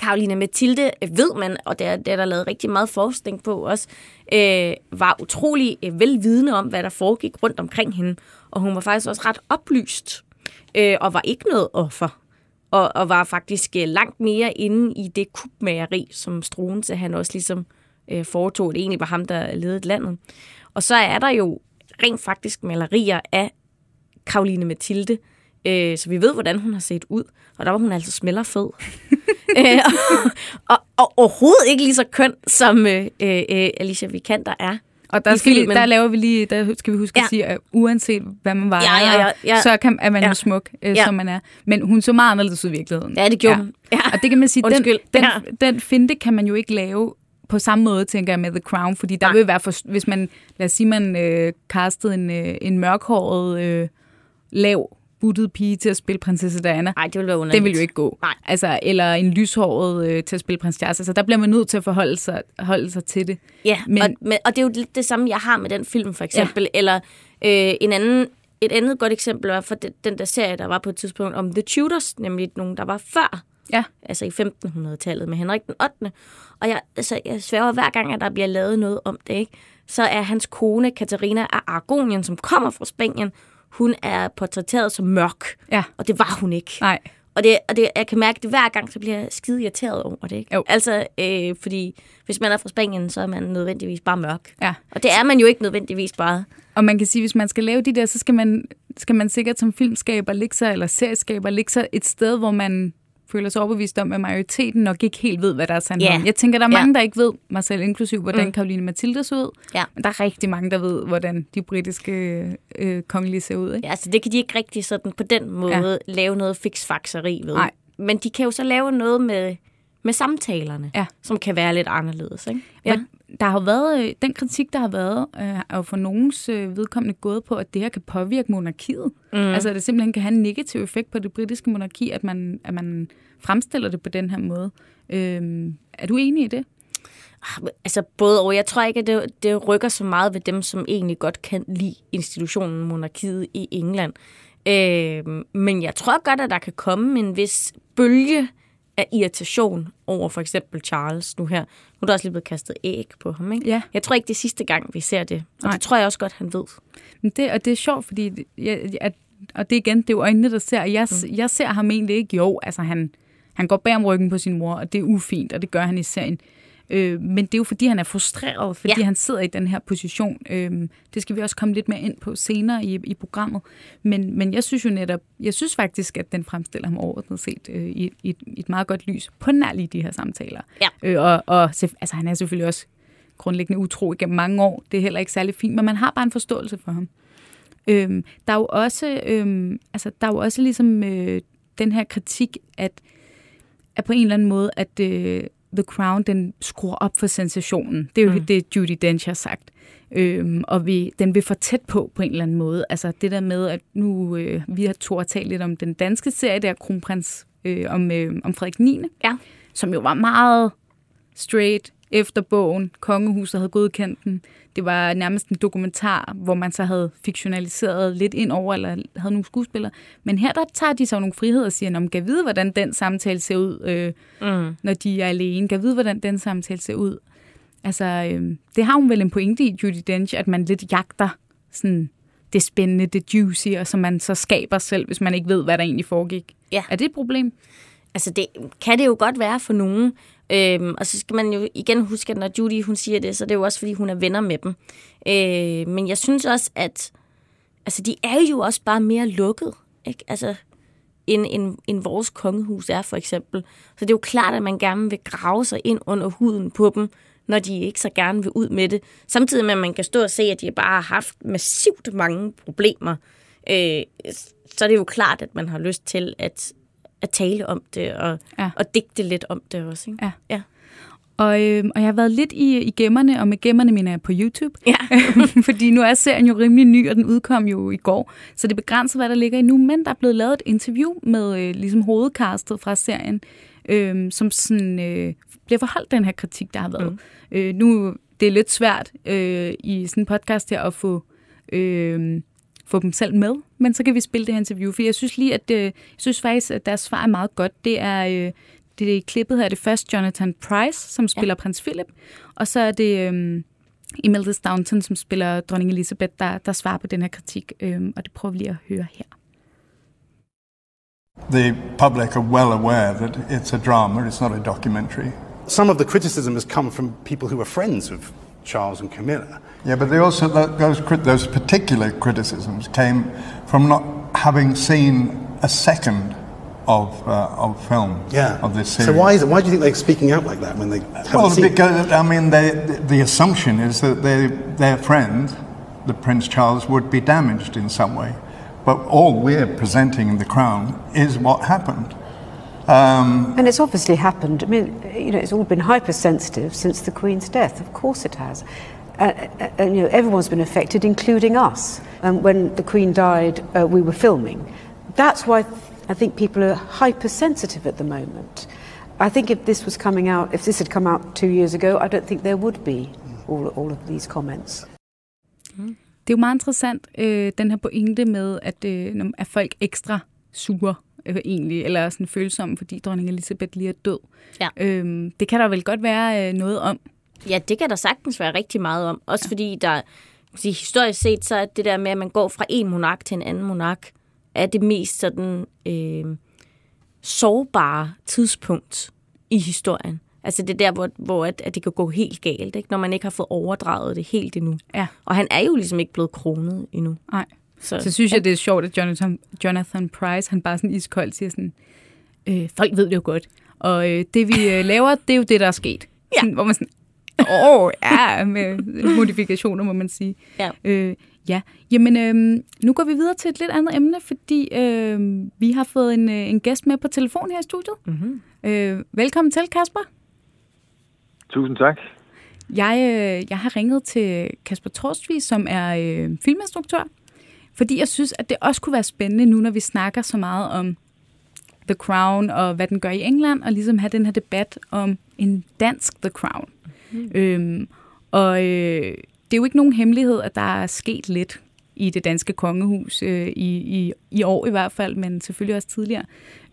Karoline Mathilde, øh, ved man, og det er, det er der lavet rigtig meget forskning på også, øh, var utrolig øh, velvidende om, hvad der foregik rundt omkring hende, og hun var faktisk også ret oplyst, øh, og var ikke noget offer. Og, og var faktisk øh, langt mere inde i det kubmageri, som Struense han også ligesom øh, foretog. Det egentlig var ham, der ledede landet. Og så er der jo rent faktisk malerier af Karoline Mathilde, øh, så vi ved, hvordan hun har set ud. Og der var hun altså smellerfed. øh, og, og, og overhovedet ikke lige så køn, som øh, øh, Alicia Vikander er. Og der, skal vi, filmen. der laver vi lige, der skal vi huske Ja. at sige, at uanset hvad man var, Ja, ja, ja, ja. så kan, er man Ja. jo smuk, øh, Ja. som man er. Men hun så meget anderledes ud i virkeligheden. Ja, det gjorde hun. Ja. Og det kan man sige, den, Undskyld. den, Ja. den finte kan man jo ikke lave på samme måde, tænker jeg, med The Crown, fordi der Nej. vil være, for, hvis man, lad os sige, man øh, castede en, øh, en mørkhåret, øh, lav buttet pige til at spille prinsesse Diana. Nej, det ville være underligt. Det vil jo ikke gå. Nej. Altså, eller en lyshåret øh, til at spille prins Charles. Altså, der bliver man nødt til at forholde sig, holde sig til det. Ja, men, og, men, og det er jo lidt det samme, jeg har med den film, for eksempel. Ja. Eller øh, en anden, et andet godt eksempel var for den, den der serie, der var på et tidspunkt om The Tudors, nemlig nogen, der var før, Ja. altså i 1500-tallet med Henrik den 8. Og jeg, altså, jeg sværger hver gang, at der bliver lavet noget om det, ikke? så er hans kone, Katarina af Aragonien, som kommer fra Spanien, hun er portrætteret som mørk. Ja. Og det var hun ikke. Nej. Og, det, og det, jeg kan mærke det hver gang, så bliver jeg skide irriteret over det. Ikke? Jo. Altså, øh, fordi hvis man er fra Spanien, så er man nødvendigvis bare mørk. Ja. Og det er man jo ikke nødvendigvis bare. Og man kan sige, hvis man skal lave de der, så skal man, skal man sikkert som filmskaber ligge sig, eller serieskaber ligge sig et sted, hvor man føler sig overbevist om, at majoriteten nok ikke helt ved, hvad der er sandt Ja. om. Jeg tænker, der er mange, der ikke ved, mig selv inklusiv, hvordan mm. Karoline Mathilde så ud. Ja. Men der er rigtig mange, der ved, hvordan de britiske øh, kongelige ser ud. Ikke? Ja, altså, det kan de ikke rigtig sådan på den måde ja. lave noget fiksfakseri ved. Nej. Men de kan jo så lave noget med, med samtalerne, Ja. som kan være lidt anderledes. Ikke? Ja. Der har været, øh, den kritik, der har været, øh, er jo for nogens øh, vedkommende gået på, at det her kan påvirke monarkiet. Mm. Altså, at det simpelthen kan have en negativ effekt på det britiske monarki, at man, at man fremstiller det på den her måde. Øhm, er du enig i det? Altså både og. Jeg tror ikke, at det, det rykker så meget ved dem, som egentlig godt kan lide institutionen monarkiet i England. Øh, men jeg tror godt, at der kan komme en vis bølge af irritation over for eksempel Charles nu her. Nu er der også lige blevet kastet æg på ham, ikke? Ja. Jeg tror ikke, det er sidste gang, vi ser det. Og Nej. det tror jeg også godt, han ved. Men det, og det er sjovt, fordi jeg, at, og det igen, det er jo øjnene, der ser. Jeg, mm. jeg ser ham egentlig ikke. Jo, altså han, han går bag om ryggen på sin mor, og det er ufint, og det gør han i serien. Øh, men det er jo fordi, han er frustreret, fordi ja. Han sidder i den her position. Øh, det skal vi også komme lidt mere ind på senere i, i programmet. Men, men jeg synes jo netop, jeg synes faktisk, at den fremstiller ham overordnet set øh, i, i, et, i et meget godt lys på nær lige de her samtaler. Ja. Øh, og og altså, han er selvfølgelig også grundlæggende utro igennem mange år. Det er heller ikke særlig fint, men man har bare en forståelse for ham. Øhm, der er jo også, øhm, altså, der er jo også ligesom øh, den her kritik, at, at på en eller anden måde, at øh, The Crown, den skruer op for sensationen. Det er jo mm. det, Judy Dench har sagt. Øhm, og vi, den vil for tæt på, på en eller anden måde. Altså det der med, at nu, øh, vi har to talt lidt om den danske serie, der Kronprins, øh, om, øh, om Frederik 9., Ja. som jo var meget straight efter bogen. Kongehuset havde godkendt den. Det var nærmest en dokumentar, hvor man så havde fiktionaliseret lidt ind over, eller havde nogle skuespillere. Men her der tager de så nogle friheder og siger, om kan vide, hvordan den samtale ser ud, øh, Mm. når de er alene. Kan vide, hvordan den samtale ser ud. Altså, øh, det har hun vel en pointe i, Judy Dench, at man lidt jagter sådan, det spændende, det juicy, og som man så skaber selv, hvis man ikke ved, hvad der egentlig foregik. Ja. Er det et problem? Altså, det kan det jo godt være for nogen. Øhm, og så skal man jo igen huske, at når Judy hun siger det, så det er det jo også, fordi hun er venner med dem. Øh, men jeg synes også, at altså, de er jo også bare mere lukket, ikke? Altså, end, end, end vores kongehus er, for eksempel. Så det er jo klart, at man gerne vil grave sig ind under huden på dem, når de ikke så gerne vil ud med det. Samtidig med, at man kan stå og se, at de bare har haft massivt mange problemer. Øh, så er det jo klart, at man har lyst til at, at tale om det, og, Ja. og digte lidt om det også. Ikke? Ja. ja. Og, øh, og jeg har været lidt i, i gemmerne, og med gemmerne mener jeg på YouTube. Ja. Fordi nu er serien jo rimelig ny, og den udkom jo i går. Så det begrænser, hvad der ligger i nu. Men der er blevet lavet et interview med øh, ligesom hovedkastet fra serien, øh, som sådan, øh, bliver forholdt den her kritik, der har været. Mm. Øh, nu det er lidt svært øh, i sådan en podcast her at få... Øh, få dem selv med, men så kan vi spille det her interview, for jeg synes lige, at øh, jeg synes faktisk, at deres svar er meget godt. Det er, øh, det er klippet her, er det først Jonathan Price, som spiller ja. prins Philip, og så er det øh, Imelda Staunton, som spiller dronning Elizabeth, der, der svarer på den her kritik, øh, og det prøver vi lige at høre her. The public are well aware that it's a drama, it's not a documentary. Some of the criticism has come from people who are friends of Charles and Camilla. Yeah, but they also those those particular criticisms came from not having seen a second of uh, of film of this series. So why is it? Why do you think they're speaking out like that when they Well, seen? it? because I mean, they, the, the assumption is that they, their friend, the Prince Charles, would be damaged in some way. But all we're presenting in the Crown is what happened. Um, And it's obviously happened. I mean, you know, it's all been hypersensitive since the Queen's death. Of course it has. Uh, uh, and, you know, everyone's been affected, including us. Um, when the Queen died, uh, we were filming. that's why I think people are hypersensitive at the moment. I think if this was coming out, if this had come out two years ago, I don't think there would be all, all of these comments. Det er jo meget interessant, øh, den her pointe med, at, øh, at folk ekstra sure øh, egentlig, eller sådan følsomme, fordi dronning Elisabeth lige er død. Ja. Øhm, det kan der vel godt være øh, noget om. Ja, det kan der sagtens være rigtig meget om. Også fordi der, sige, historisk set, så er det der med, at man går fra en monark til en anden monark, er det mest sådan øh, sårbare tidspunkt i historien. Altså det er der, hvor, hvor at, at det kan gå helt galt, ikke? når man ikke har fået overdraget det helt endnu. Ja. Og han er jo ligesom ikke blevet kronet endnu. Nej. Så, Så synes jeg, det er sjovt, at Jonathan, Jonathan Price, han bare sådan iskoldt siger sådan, øh, folk ved det jo godt, og øh, det vi øh, laver, det er jo det, der er sket. Ja. Sådan, hvor man sådan, åh, ja, med modifikationer, må man sige. Ja. Øh, ja, jamen øh, nu går vi videre til et lidt andet emne, fordi øh, vi har fået en, øh, en gæst med på telefon her i studiet. Mm-hmm. Øh, velkommen til, Kasper. Tusind tak. Jeg, øh, jeg har ringet til Kasper Torstvig, som er øh, filminstruktør, fordi jeg synes, at det også kunne være spændende nu, når vi snakker så meget om The Crown og hvad den gør i England, og ligesom have den her debat om en dansk The Crown. Mm. Øhm, og øh, det er jo ikke nogen hemmelighed, at der er sket lidt i det danske kongehus, øh, i, i, i år i hvert fald, men selvfølgelig også tidligere.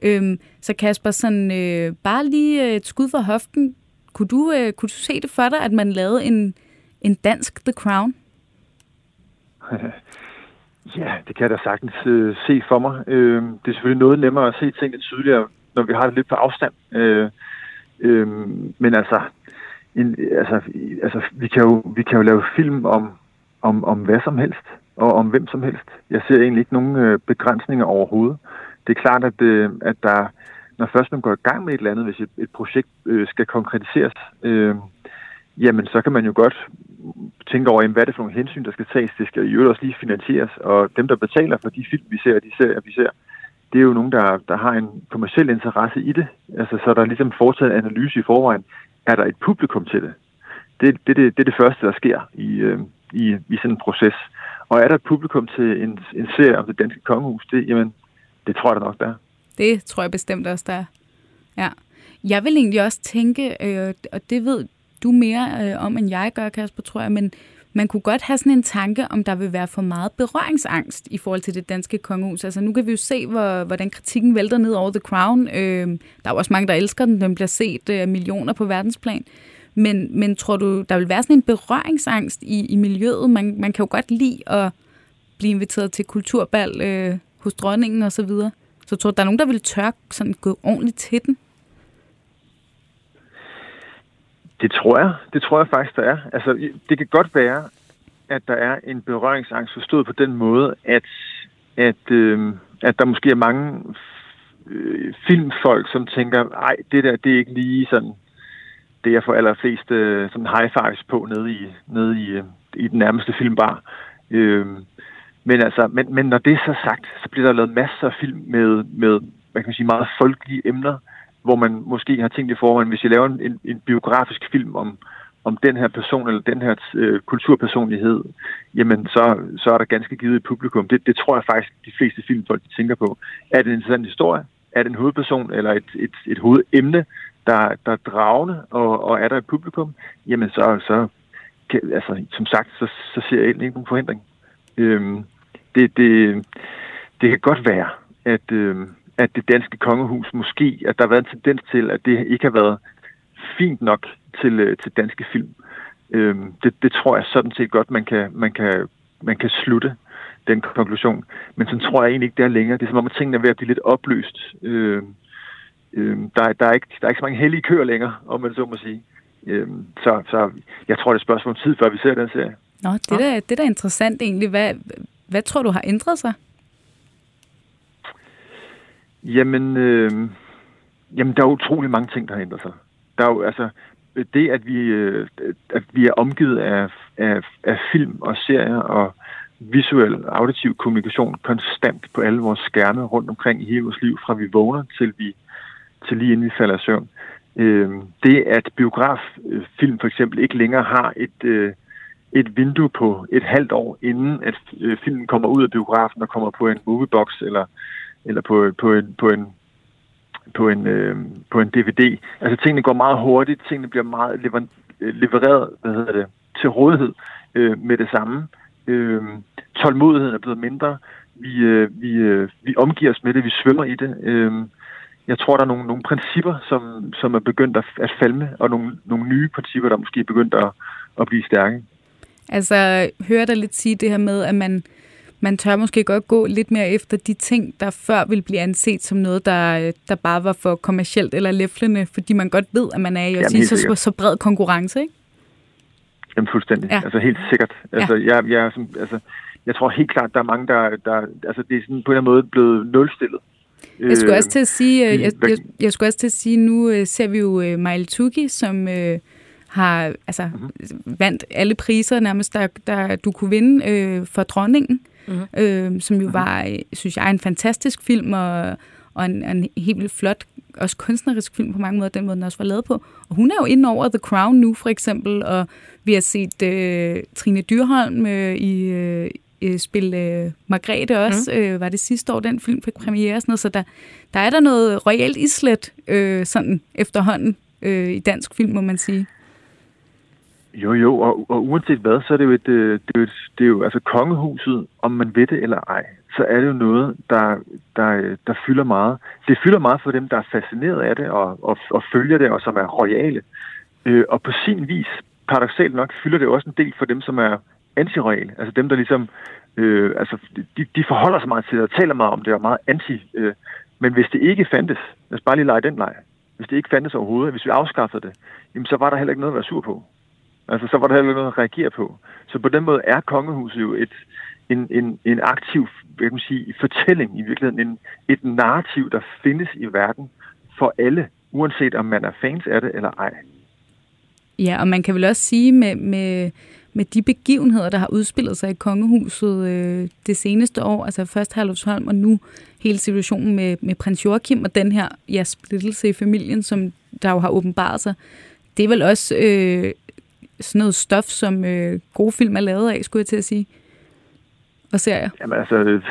Øhm, så Kasper, sådan, øh, bare lige et skud for hoften. Kunne du, øh, kunne du se det for dig, at man lavede en, en dansk The Crown? Ja, det kan jeg da sagtens øh, se for mig. Øh, det er selvfølgelig noget nemmere at se tingene tydeligere, når vi har det lidt på afstand. Øh, øh, men altså, en, altså, altså vi, kan jo, vi kan jo lave film om, om, om hvad som helst, og om hvem som helst. Jeg ser egentlig ikke nogen øh, begrænsninger overhovedet. Det er klart, at, øh, at der, når først man går i gang med et eller andet, hvis et, et projekt øh, skal konkretiseres, øh, jamen så kan man jo godt tænke over, jamen, hvad er det for nogle hensyn, der skal tages. Det skal jo også lige finansieres, og dem, der betaler for de film, vi ser, de serier, vi ser, det er jo nogen, der, der har en kommersiel interesse i det. Altså, så er der ligesom foretaget en analyse i forvejen. Er der et publikum til det? Det, det, det, det er det første, der sker i, øh, i, i sådan en proces. Og er der et publikum til en, en serie om det danske kongehus? Det, jamen, det tror jeg da nok, der er. Det tror jeg bestemt også, der er. Ja. Jeg vil egentlig også tænke, øh, og det ved du mere øh, om, end jeg gør, Kasper, tror jeg, men man kunne godt have sådan en tanke, om der vil være for meget berøringsangst i forhold til det danske kongehus. Altså nu kan vi jo se, hvor, hvordan kritikken vælter ned over The Crown. Øh, der er jo også mange, der elsker den. Den bliver set af øh, millioner på verdensplan. Men, men tror du, der vil være sådan en berøringsangst i, i miljøet? Man, man kan jo godt lide at blive inviteret til kulturbal øh, hos dronningen og så videre. Så tror du, der er nogen, der vil tør sådan gå ordentligt til den? Det tror jeg. Det tror jeg faktisk, der er. Altså, det kan godt være, at der er en berøringsangst forstået på den måde, at, at, øh, at der måske er mange øh, filmfolk, som tænker, nej, det der, det er ikke lige sådan, det jeg får allerflest øh, sådan high fives på nede i, nede i, øh, i den nærmeste filmbar. Øh, men, altså, men, men når det er så sagt, så bliver der lavet masser af film med, med hvad kan man sige, meget folkelige emner, hvor man måske har tænkt i forvejen, hvis jeg laver en, en, en biografisk film om, om den her person eller den her øh, kulturpersonlighed, jamen så, så er der ganske givet et publikum. Det, det tror jeg faktisk, de fleste filmfolk de tænker på. Er det en interessant historie? Er det en hovedperson eller et, et, et hovedemne, der, der er dragende, og, og er der et publikum? Jamen så, så kan, altså, som sagt, så, så ser jeg egentlig ikke nogen forhindring. Øhm, det, det, det kan godt være, at, øhm, at det danske kongehus måske, at der har været en tendens til, at det ikke har været fint nok til, til danske film. Øhm, det, det tror jeg sådan set godt, man kan, man kan, man kan slutte den konklusion. Men så tror jeg egentlig ikke, det er længere. Det er som om, at tingene er ved at blive lidt opløst. Øhm, øhm, der, der, er ikke, der er ikke så mange hellige køer længere, om man så må sige. Øhm, så, så jeg tror, det er et spørgsmål om tid, før vi ser den serie. Nå, det er da, det er da interessant egentlig. Hvad, hvad tror du har ændret sig? Jamen, øh, jamen, der er utrolig mange ting, der har ændret sig. Der er jo, altså, det, at vi, øh, at vi er omgivet af, af, af film og serier og visuel, auditiv kommunikation konstant på alle vores skærme rundt omkring i hele vores liv, fra vi vågner til vi til lige inden vi falder i søvn. Øh, det, at biograffilm øh, for eksempel ikke længere har et, øh, et vindue på et halvt år, inden at øh, filmen kommer ud af biografen og kommer på en moviebox eller eller på, på, en, på en på en, øh, på en DVD. Altså tingene går meget hurtigt, tingene bliver meget lever, øh, levereret hvad hedder det, til rådighed øh, med det samme. Øh, tålmodigheden er blevet mindre. Vi, øh, vi, øh, vi omgiver os med det, vi svømmer i det. Øh, jeg tror, der er nogle, nogle principper, som, som er begyndt at, at falme, og nogle, nogle nye principper, der måske er begyndt at, at blive stærke. Altså, hører dig lidt sige det her med, at man, man tør måske godt gå lidt mere efter de ting, der før ville blive anset som noget, der, der bare var for kommercielt eller læflende, fordi man godt ved, at man er i at sige, så, så bred konkurrence, ikke? Jamen fuldstændig. Ja. Altså helt sikkert. Altså, ja. jeg, jeg, som, altså, jeg tror helt klart, der er mange, der, der altså, det er sådan på en eller anden måde blevet nulstillet. Jeg skulle også til at sige, øh, jeg, jeg, jeg skulle også til at sige, nu øh, ser vi jo Maile Tuki, som øh, har altså mm-hmm. vandt alle priser nærmest, der, der du kunne vinde øh, for dronningen, mm-hmm. øh, som jo mm-hmm. var, synes jeg, en fantastisk film og, og en, en helt vildt flot, også kunstnerisk film på mange måder, den måde den også var lavet på. Og hun er jo inde over The Crown nu, for eksempel, og vi har set øh, Trine Dyrholm øh, i, øh, øh, spille øh, Margrethe også, mm. øh, var det sidste år, den film fik premiere. Sådan noget, så der, der er der noget royalt islet øh, sådan efterhånden øh, i dansk film, må man sige. Jo, jo, og, og uanset hvad, så er det jo, et, øh, det er jo, et, det er jo altså kongehuset, om man ved det eller ej, så er det jo noget, der, der, øh, der fylder meget. Det fylder meget for dem, der er fascineret af det og, og, og følger det, og som er royale. Øh, og på sin vis, paradoxalt nok, fylder det også en del for dem, som er antiroyale. Altså dem, der ligesom, øh, altså de, de forholder sig meget til det og taler meget om det og meget anti. Øh, men hvis det ikke fandtes, lad os bare lige lege den leg, hvis det ikke fandtes overhovedet, hvis vi afskaffede det, jamen så var der heller ikke noget at være sur på. Altså, så var der heller noget at reagere på. Så på den måde er kongehuset jo et, en, en, en aktiv hvad kan man sige, fortælling i virkeligheden, en, et narrativ, der findes i verden for alle, uanset om man er fans af det eller ej. Ja, og man kan vel også sige med, med, med de begivenheder, der har udspillet sig i kongehuset øh, det seneste år, altså først Herlufsholm og nu hele situationen med, med prins Joachim og den her ja, splittelse i familien, som der jo har åbenbaret sig, det er vel også øh, sådan noget stof, som øh, gode film er lavet af, skulle jeg til at sige. Og serier. Jamen altså,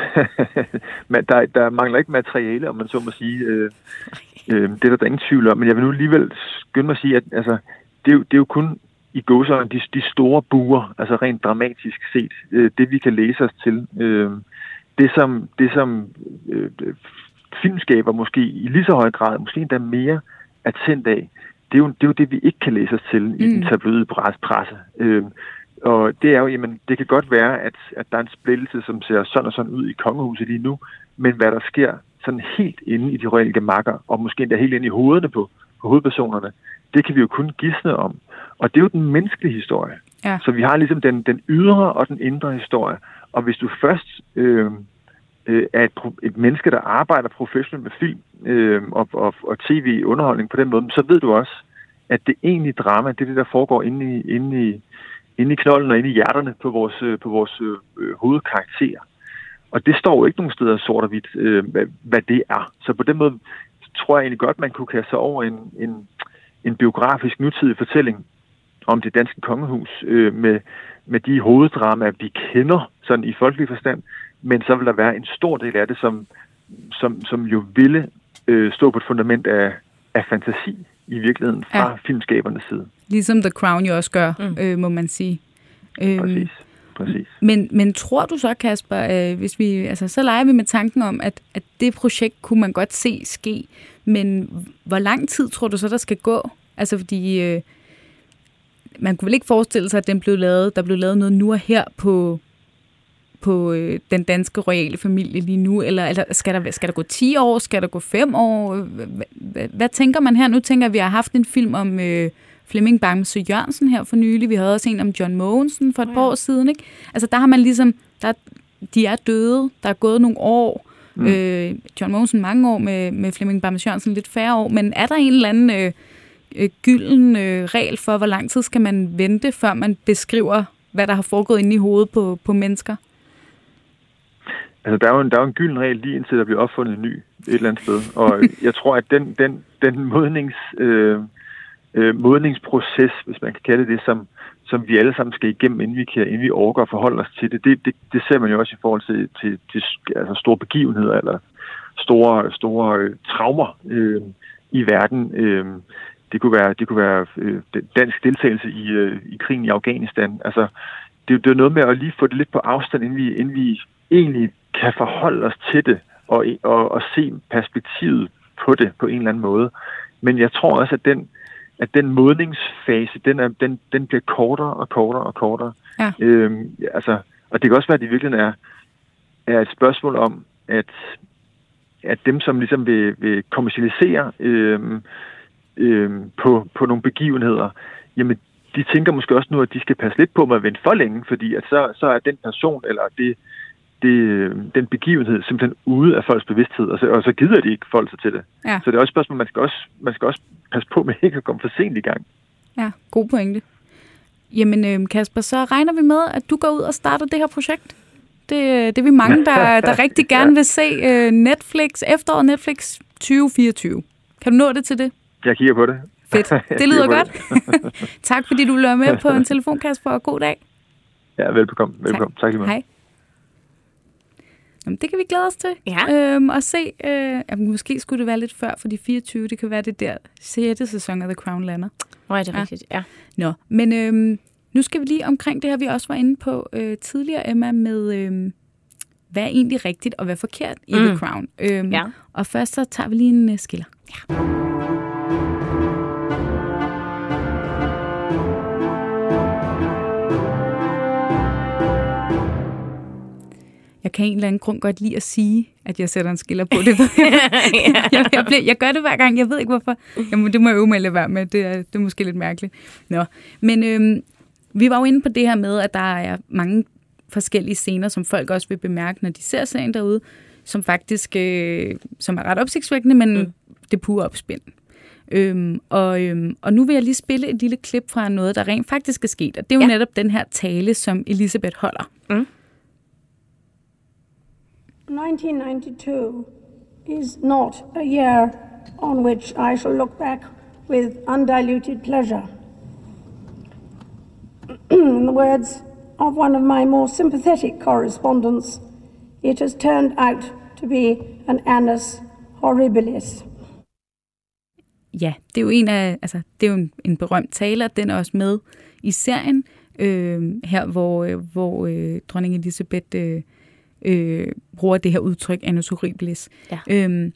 men der, der mangler ikke materiale, om man så må sige. Øh, øh, det er der, der ingen tvivl om. Men jeg vil nu alligevel skynde mig at sige, at altså, det, er jo, det er jo kun i gåsøjne de, de store buer, altså rent dramatisk set, øh, det vi kan læse os til. Øh, det som, det som øh, filmskaber måske i lige så høj grad, måske endda mere er tændt af, det er, jo, det er jo det, vi ikke kan læse os til mm. i den mm. tabloide presse. Øh, og det er jo, jamen, det kan godt være, at, at der er en splittelse, som ser sådan og sådan ud i kongehuset lige nu, men hvad der sker sådan helt inde i de royale gemakker, og måske endda helt inde i hovederne på, på hovedpersonerne, det kan vi jo kun gisne om. Og det er jo den menneskelige historie. Ja. Så vi har ligesom den, den ydre og den indre historie. Og hvis du først øh, øh, er et, et menneske, der arbejder professionelt med film øh, og, og, og tv-underholdning på den måde, så ved du også, at det egentlige drama, det er det, der foregår inde i, inde i, inde i knolden og inde i hjerterne på vores, øh, på vores øh, hovedkarakterer. Og det står jo ikke nogen steder sort og hvidt, øh, hvad, hvad det er. Så på den måde tror jeg egentlig godt, man kunne kaste sig over en, en, en biografisk nutidig fortælling om det danske kongehus øh, med, med de hoveddramaer, vi kender sådan i folkelig forstand, men så vil der være en stor del af det, som, som, som jo ville øh, stå på et fundament af, af fantasi i virkeligheden fra ja. filmskabernes side. Ligesom The Crown jo også gør, mm. øh, må man sige. Øhm, Præcis. Præcis. Men, men tror du så, Kasper, øh, hvis vi, altså, så leger vi med tanken om, at, at det projekt kunne man godt se ske, men hvor lang tid tror du så, der skal gå? Altså fordi, øh, man kunne vel ikke forestille sig, at den blev lavet, der blev lavet noget nu og her på, på øh, den danske royale familie lige nu? Eller, eller skal, der, skal der gå 10 år? Skal der gå 5 år? Hvad, hvad tænker man her? Nu tænker jeg, at vi har haft en film om øh, Flemming Bamse Jørgensen her for nylig. Vi havde også en om John Mogensen for et ja. par år siden. Ikke? Altså der har man ligesom, der, de er døde, der er gået nogle år. Mm. Øh, John Mogensen mange år med, med Flemming Bamse Jørgensen lidt færre år. Men er der en eller anden... Øh, øh, gylden øh, regel for, hvor lang tid skal man vente, før man beskriver, hvad der har foregået inde i hovedet på, på mennesker? Altså, der er, jo en, der er jo en gylden regel lige indtil der bliver opfundet en ny et eller andet sted. Og jeg tror, at den, den, den modnings, øh, øh, modningsproces, hvis man kan kalde det, som, som vi alle sammen skal igennem, inden vi, kan, inden vi overgår at forholde os til det. Det, det. det ser man jo også i forhold til, til, til altså store begivenheder eller store, store øh, traumer øh, i verden. Øh, det kunne være, det kunne være øh, dansk deltagelse i, øh, i krigen i Afghanistan. Altså, det, det er noget med at lige få det lidt på afstand, inden vi, inden vi egentlig kan forholde os til det og, og, og se perspektivet på det på en eller anden måde. Men jeg tror også, at den, at den modningsfase, den, er, den, den bliver kortere og kortere og kortere. Ja. Øhm, altså, og det kan også være, at det virkelig er, er et spørgsmål om, at, at dem, som ligesom vil, vil kommercialisere øhm, øhm, på, på nogle begivenheder, jamen de tænker måske også nu, at de skal passe lidt på med at vente for længe, fordi at så, så er den person eller det, det, den begivenhed simpelthen ude af folks bevidsthed, og så, og så gider de ikke folk sig til det. Ja. Så det er også et spørgsmål, man skal også, man skal også passe på med ikke at komme for sent i gang. Ja, god pointe. Jamen øh, Kasper, så regner vi med, at du går ud og starter det her projekt. Det, det er vi mange, der, der rigtig gerne vil se uh, Netflix, efteråret Netflix 2024. Kan du nå det til det? Jeg kigger på det. Fedt. Det lyder godt. tak fordi du løber med på en telefon, Kasper, og god dag. Ja, velbekomme. velbekomme. Tak, tak lige meget. Hej. Jamen, det kan vi glæde os til. Ja. Øhm, og se, øh, jamen, måske skulle det være lidt før for de 24. Det kan være det der 6. sæson af The Crown lander. Nå, er det Ja. rigtigt? Ja. Nå, men øhm, nu skal vi lige omkring det her, vi også var inde på øh, tidligere, Emma, med øhm, hvad er egentlig rigtigt og hvad er forkert i mm. The Mm. Crown. Øhm, Ja. Og først så tager vi lige en øh, skiller. Jeg kan en eller anden grund godt lide at sige, at jeg sætter en skiller på det. jeg, jeg, bliver, jeg gør det hver gang, jeg ved ikke hvorfor. Jamen, det må jeg øve mig at lade være med, det er, det er måske lidt mærkeligt. Nå. Men øhm, vi var jo inde på det her med, at der er mange forskellige scener, som folk også vil bemærke, når de ser serien derude, som faktisk øh, som er ret opsigtsvækkende, men mm. det pure opspind. Øhm, og, øhm, og nu vil jeg lige spille et lille klip fra noget, der rent faktisk er sket, og det er jo ja. Ja. netop den her tale, som Elisabeth holder. 1992 is not a year on which I shall look back with undiluted pleasure. In the words of one of my more sympathetic correspondents, it has turned out to be an annus horribilis. Ja, det er jo en af, altså, det er jo en, en berømt tale, og den er også med i serien, øh, her hvor, øh, hvor øh, dronning Elisabeth øh, øh, bruger det her udtryk, annus horribilis. Ja. Øhm,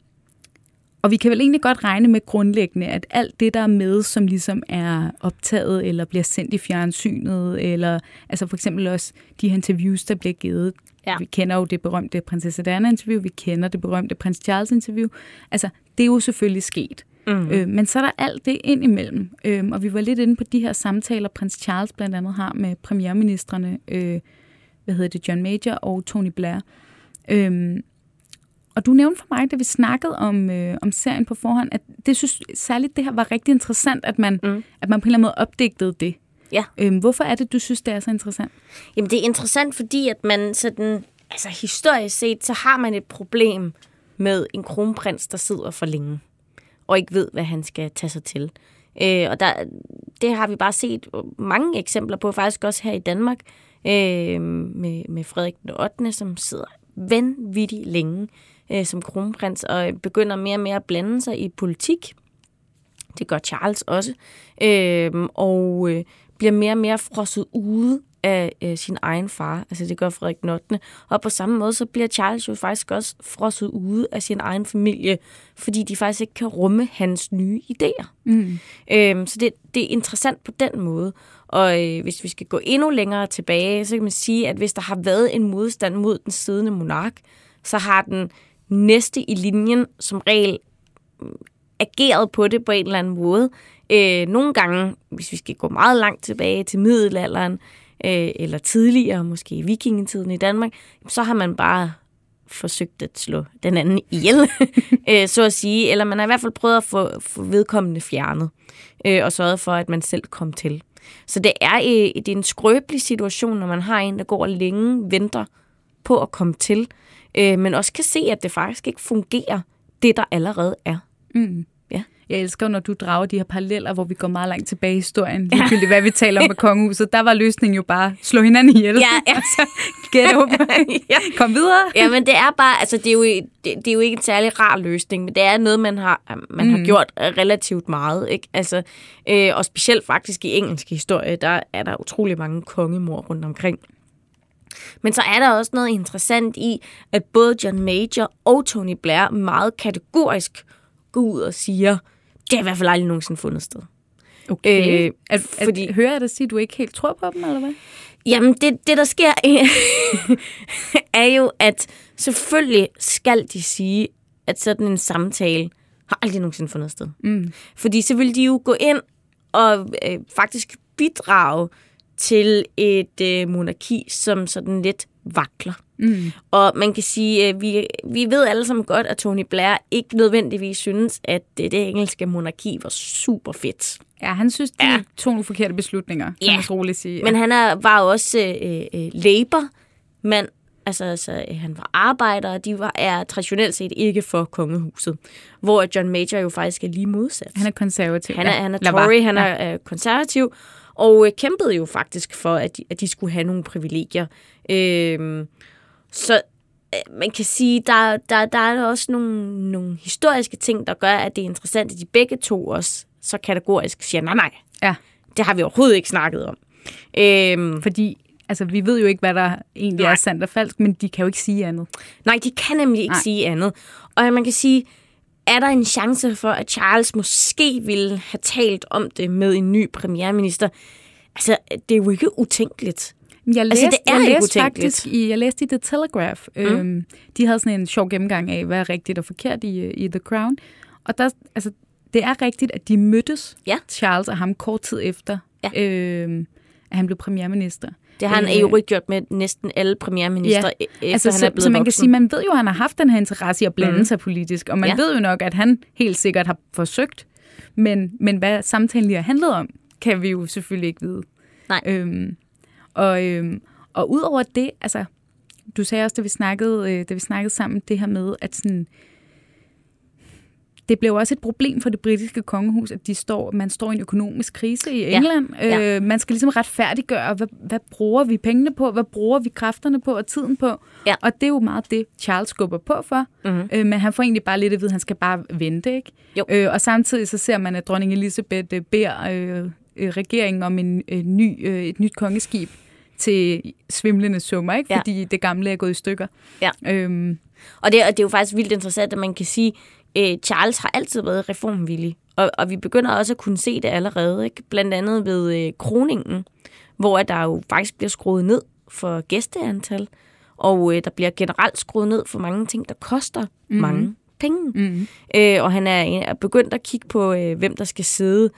og vi kan vel egentlig godt regne med grundlæggende, at alt det, der er med, som ligesom er optaget eller bliver sendt i fjernsynet, eller altså for eksempel også de interviews, der bliver givet. Ja. Vi kender jo det berømte prinsesse Diana-interview, vi kender det berømte prins Charles-interview. Altså, det er jo selvfølgelig sket. Mm. Øh, men så er der alt det ind imellem. Øh, og vi var lidt inde på de her samtaler, prins Charles blandt andet har med premierministerne, øh, hvad hedder det, John Major og Tony Blair. Øhm, og du nævnte for mig, da vi snakkede om, øh, om serien på forhånd, at det synes særligt det her var rigtig interessant, at man, mm. at man på en eller anden måde opdigtede det. Ja. Øhm, hvorfor er det, du synes, det er så interessant? Jamen, det er interessant, fordi at man sådan, altså historisk set, så har man et problem med en kronprins, der sidder for længe, og ikke ved, hvad han skal tage sig til. Øh, og der, det har vi bare set mange eksempler på, faktisk også her i Danmark, øh, med, med Frederik den 8., som sidder vanvittigt længe øh, som kronprins, og begynder mere og mere at blande sig i politik. Det gør Charles også. Øh, og øh, bliver mere og mere frosset ude af øh, sin egen far. Altså det gør Frederik den 8. Og på samme måde, så bliver Charles jo faktisk også frosset ude af sin egen familie, fordi de faktisk ikke kan rumme hans nye idéer. Mm. Øhm, så det, det er interessant på den måde. Og øh, hvis vi skal gå endnu længere tilbage, så kan man sige, at hvis der har været en modstand mod den siddende monark, så har den næste i linjen som regel mm, ageret på det på en eller anden måde. Øh, nogle gange, hvis vi skal gå meget langt tilbage til middelalderen, øh, eller tidligere, måske i vikingetiden i Danmark, så har man bare forsøgt at slå den anden ihjel, øh, så at sige. Eller man har i hvert fald prøvet at få, få vedkommende fjernet, øh, og sørget for, at man selv kom til. Så det er, det er en skrøbelig situation, når man har en, der går længe, venter på at komme til, øh, men også kan se, at det faktisk ikke fungerer, det der allerede er. Mm. Jeg elsker, når du drager de her paralleller, hvor vi går meget langt tilbage i historien. Ligegyldigt hvad vi taler om med kongehuset. Der var løsningen jo bare, slå hinanden ihjel. Ja, ja. altså, get over. Ja. Kom videre. Ja, men det er bare, altså det er, jo, det, det er jo ikke en særlig rar løsning, men det er noget, man har, man mm. har gjort relativt meget, ikke? Altså, øh, og specielt faktisk i engelsk historie, der er der utrolig mange kongemor rundt omkring. Men så er der også noget interessant i, at både John Major og Tony Blair meget kategorisk går ud og siger, det har i hvert fald aldrig nogensinde fundet sted. Okay. Øh, at, at, fordi- hører jeg dig sige, at du ikke helt tror på dem, eller hvad? Jamen, det, det der sker, er jo, at selvfølgelig skal de sige, at sådan en samtale har aldrig nogensinde fundet sted. Mm. Fordi så vil de jo gå ind og øh, faktisk bidrage til et øh, monarki, som sådan lidt vakler. Mm. Og man kan sige, at vi, vi ved alle sammen godt, at Tony Blair ikke nødvendigvis synes, at det, det engelske monarki var super fedt. Ja, han synes, de Ja. ja. tog nogle forkerte beslutninger, kan Ja. man roligt sige. Men han er, var også øh, øh, labor-mand. Altså, altså, øh, han var arbejder, og de var, er traditionelt set ikke for kongehuset. Hvor John Major jo faktisk er lige modsat. han er konservativ. han er, ja. han er. Tory, han er øh, konservativ, og øh, kæmpede jo faktisk for, at de, at de skulle have nogle privilegier. Øh, så øh, man kan sige, der, der, der er også nogle, nogle historiske ting, der gør, at det er interessant, at de begge to også så kategorisk siger, nej, nej, Ja, det har vi overhovedet ikke snakket om. Øhm, fordi altså, vi ved jo ikke, hvad der egentlig Nej. er sandt og falsk, men de kan jo ikke sige andet. nej, de kan nemlig ikke Nej. sige andet. Og man kan sige, er der en chance for, at Charles måske ville have talt om det med en ny premierminister? Altså, det er jo ikke utænkeligt. Jeg læste, Altså, det er jeg læste faktisk i, jeg læste i The Telegraph. Mm. Øhm, de havde sådan en sjov gennemgang af, hvad er rigtigt og forkert i, i The Crown. Og der, altså, det er rigtigt, at de mødtes, Ja. Charles og ham, kort tid efter, Ja. øhm, at han blev premierminister. Det har han Øh, jo ikke gjort med næsten alle premierminister, ja. efter altså, han så, er blevet så man kan voksen. sige, man ved jo, at han har haft den her interesse i at blande mm. sig politisk, og man ja. ved jo nok, at han helt sikkert har forsøgt, men, men hvad samtalen lige har handlet om, kan vi jo selvfølgelig ikke vide. Nej. Øhm, og, øhm, og udover det, altså, du sagde også, da vi snakkede, øh, da vi snakkede sammen, det her med, at sådan, det blev også et problem for det britiske kongehus, at de står, man står i en økonomisk krise i England. ja. Øh, man skal ligesom retfærdiggøre, hvad, hvad bruger vi pengene på, hvad bruger vi kræfterne på og tiden på. Ja. Og det er jo meget det, Charles skubber på for. Mm-hmm. Øh, men han får egentlig bare lidt at vide, at han skal bare vente. Ikke? Jo. Øh, og samtidig så ser man, at dronning Elisabeth øh, beder øh, øh, regeringen om en, øh, ny, øh, et nyt kongeskib til svimlende summer, ikke? Ja. fordi det gamle er gået i stykker. Ja. Øhm, Og det, og det er jo faktisk vildt interessant, at man kan sige, at Charles har altid været reformvillig. Og, og vi begynder også at kunne se det allerede, ikke? blandt andet ved øh, kroningen, hvor der jo faktisk bliver skruet ned for gæsteantal, og øh, der bliver generelt skruet ned for mange ting, der koster mm-hmm. mange penge. Mm-hmm. Øh, og han er, er begyndt at kigge på, øh, hvem der skal sidde,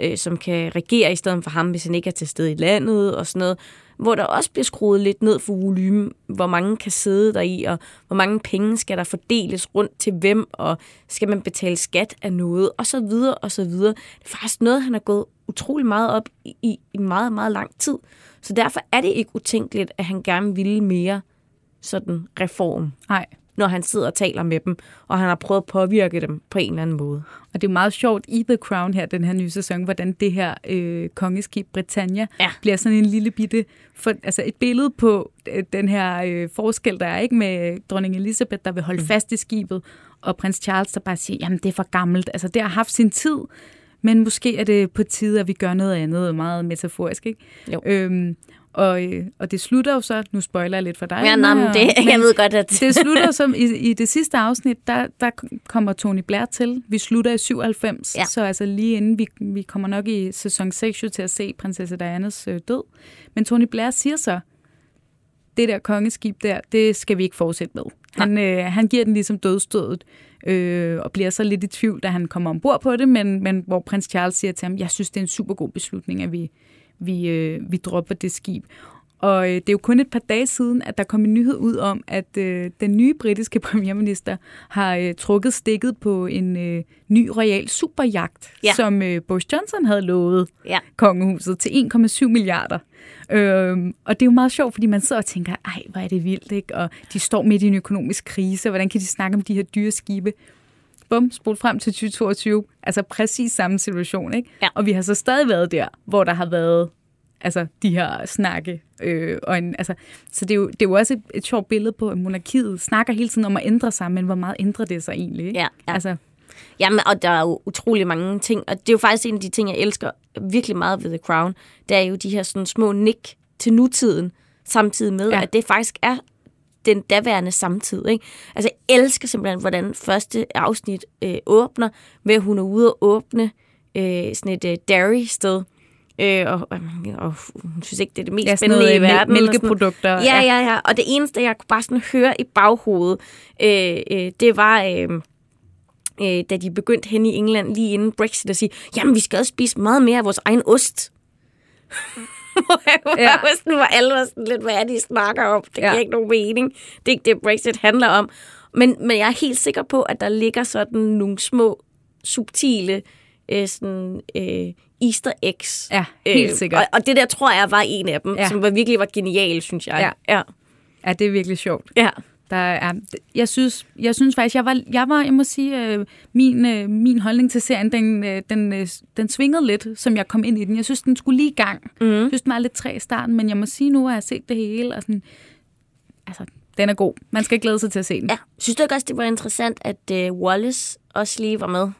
øh, som kan regere i stedet for ham, hvis han ikke er til stede i landet og sådan noget. Hvor der også bliver skruet lidt ned for volumen, hvor mange kan sidde der i, og hvor mange penge skal der fordeles rundt til hvem, og skal man betale skat af noget, og så videre, og så videre. Det er faktisk noget, han har gået utrolig meget op i, i, i meget, meget lang tid. Så derfor er det ikke utænkeligt, at han gerne ville mere sådan reform, nej når han sidder og taler med dem, og han har prøvet at påvirke dem på en eller anden måde. Og det er meget sjovt i The Crown her, den her nye sæson, hvordan det her øh, kongeskib Britannia Ja. bliver sådan en lille bitte, for, altså et billede på øh, den her øh, forskel, der er ikke med dronning Elizabeth, der vil holde mm. fast i skibet, og prins Charles, der bare siger, jamen det er for gammelt, altså det har haft sin tid, men måske er det på tide, at vi gør noget andet, meget metaforisk, ikke? Jo. Øhm, og, øh, og det slutter jo så, nu spoiler jeg lidt for dig. Ja, nej, men det, jeg ved godt, at... Det slutter som i, i det sidste afsnit, der, der kommer Tony Blair til. Vi slutter i 97, Ja. så altså lige inden vi, vi kommer nok i sæson 6 jo til at se prinsesse Dianas øh, død. Men Tony Blair siger så, det der kongeskib der, det skal vi ikke fortsætte med. Han, øh, han giver den ligesom dødstødet, øh, og bliver så lidt i tvivl, da han kommer ombord på det, men, men hvor prins Charles siger til ham, jeg synes, det er en super god beslutning, at vi, vi, øh, vi dropper det skib. Og øh, det er jo kun et par dage siden, at der kom en nyhed ud om, at øh, den nye britiske premierminister har øh, trukket stikket på en øh, ny royal superjagt, Ja. som øh, Boris Johnson havde lovet Ja. kongehuset til 1,7 milliarder. Øhm, og det er jo meget sjovt, fordi man sidder og tænker, ej, hvor er det vildt, ikke? Og de står midt i en økonomisk krise, hvordan kan de snakke om de her dyre skibe? Bum, spol frem til 2022. Altså præcis samme situation, ikke? Ja. Og vi har så stadig været der, hvor der har været altså, de her snakke. Øh, og en, altså, så det er, jo, det er jo også et, et sjovt billede på, at monarkiet snakker hele tiden om at ændre sig, men hvor meget ændrer det sig egentlig? Ikke? Ja, ja. Altså, Jamen, og der er jo utrolig mange ting, og det er jo faktisk en af de ting, jeg elsker virkelig meget ved The Crown. Det er jo de her sådan små nik til nutiden, samtidig med, Ja. at det faktisk er den daværende samtid. Ikke? Altså, jeg elsker simpelthen, hvordan første afsnit øh, åbner, med at hun er ude og åbne øh, sådan et øh, dairy-sted. Øh, og, og hun synes ikke, det er det mest Ja, spændende noget, i øh, verden. mælkeprodukter, Ja, ja. ja, ja. Og det eneste, jeg kunne bare sådan høre i baghovedet, øh, øh, det var... Øh, øh, da de begyndte hen i England lige inden Brexit at sige, jamen vi skal også spise meget mere af vores egen ost. ja. Ja. Osten var alle var sådan lidt, hvad er det, I snakker om? Det giver Ja. ikke nogen mening. Det er ikke det, Brexit handler om. Men, men jeg er helt sikker på, at der ligger sådan nogle små, subtile øh, sådan, øh, easter eggs. Ja, helt sikkert. Og, og det der tror jeg var en af dem, Ja. ja. som var virkelig var genial, synes jeg. Ja. ja. ja, det er virkelig sjovt. ja. Der er, jeg, synes, jeg synes faktisk, jeg var, jeg var jeg må sige, øh, min, øh, min holdning til serien, den, øh, den, øh, den svingede lidt, som jeg kom ind i den. Jeg synes, den skulle lige i gang. Mm. Jeg synes, den var lidt træ i starten, men jeg må sige, nu har jeg set det hele, og sådan, altså, den er god. Man skal glæde sig til at se den. Ja. Synes du ikke også, det var interessant, at øh, Wallace også lige var med?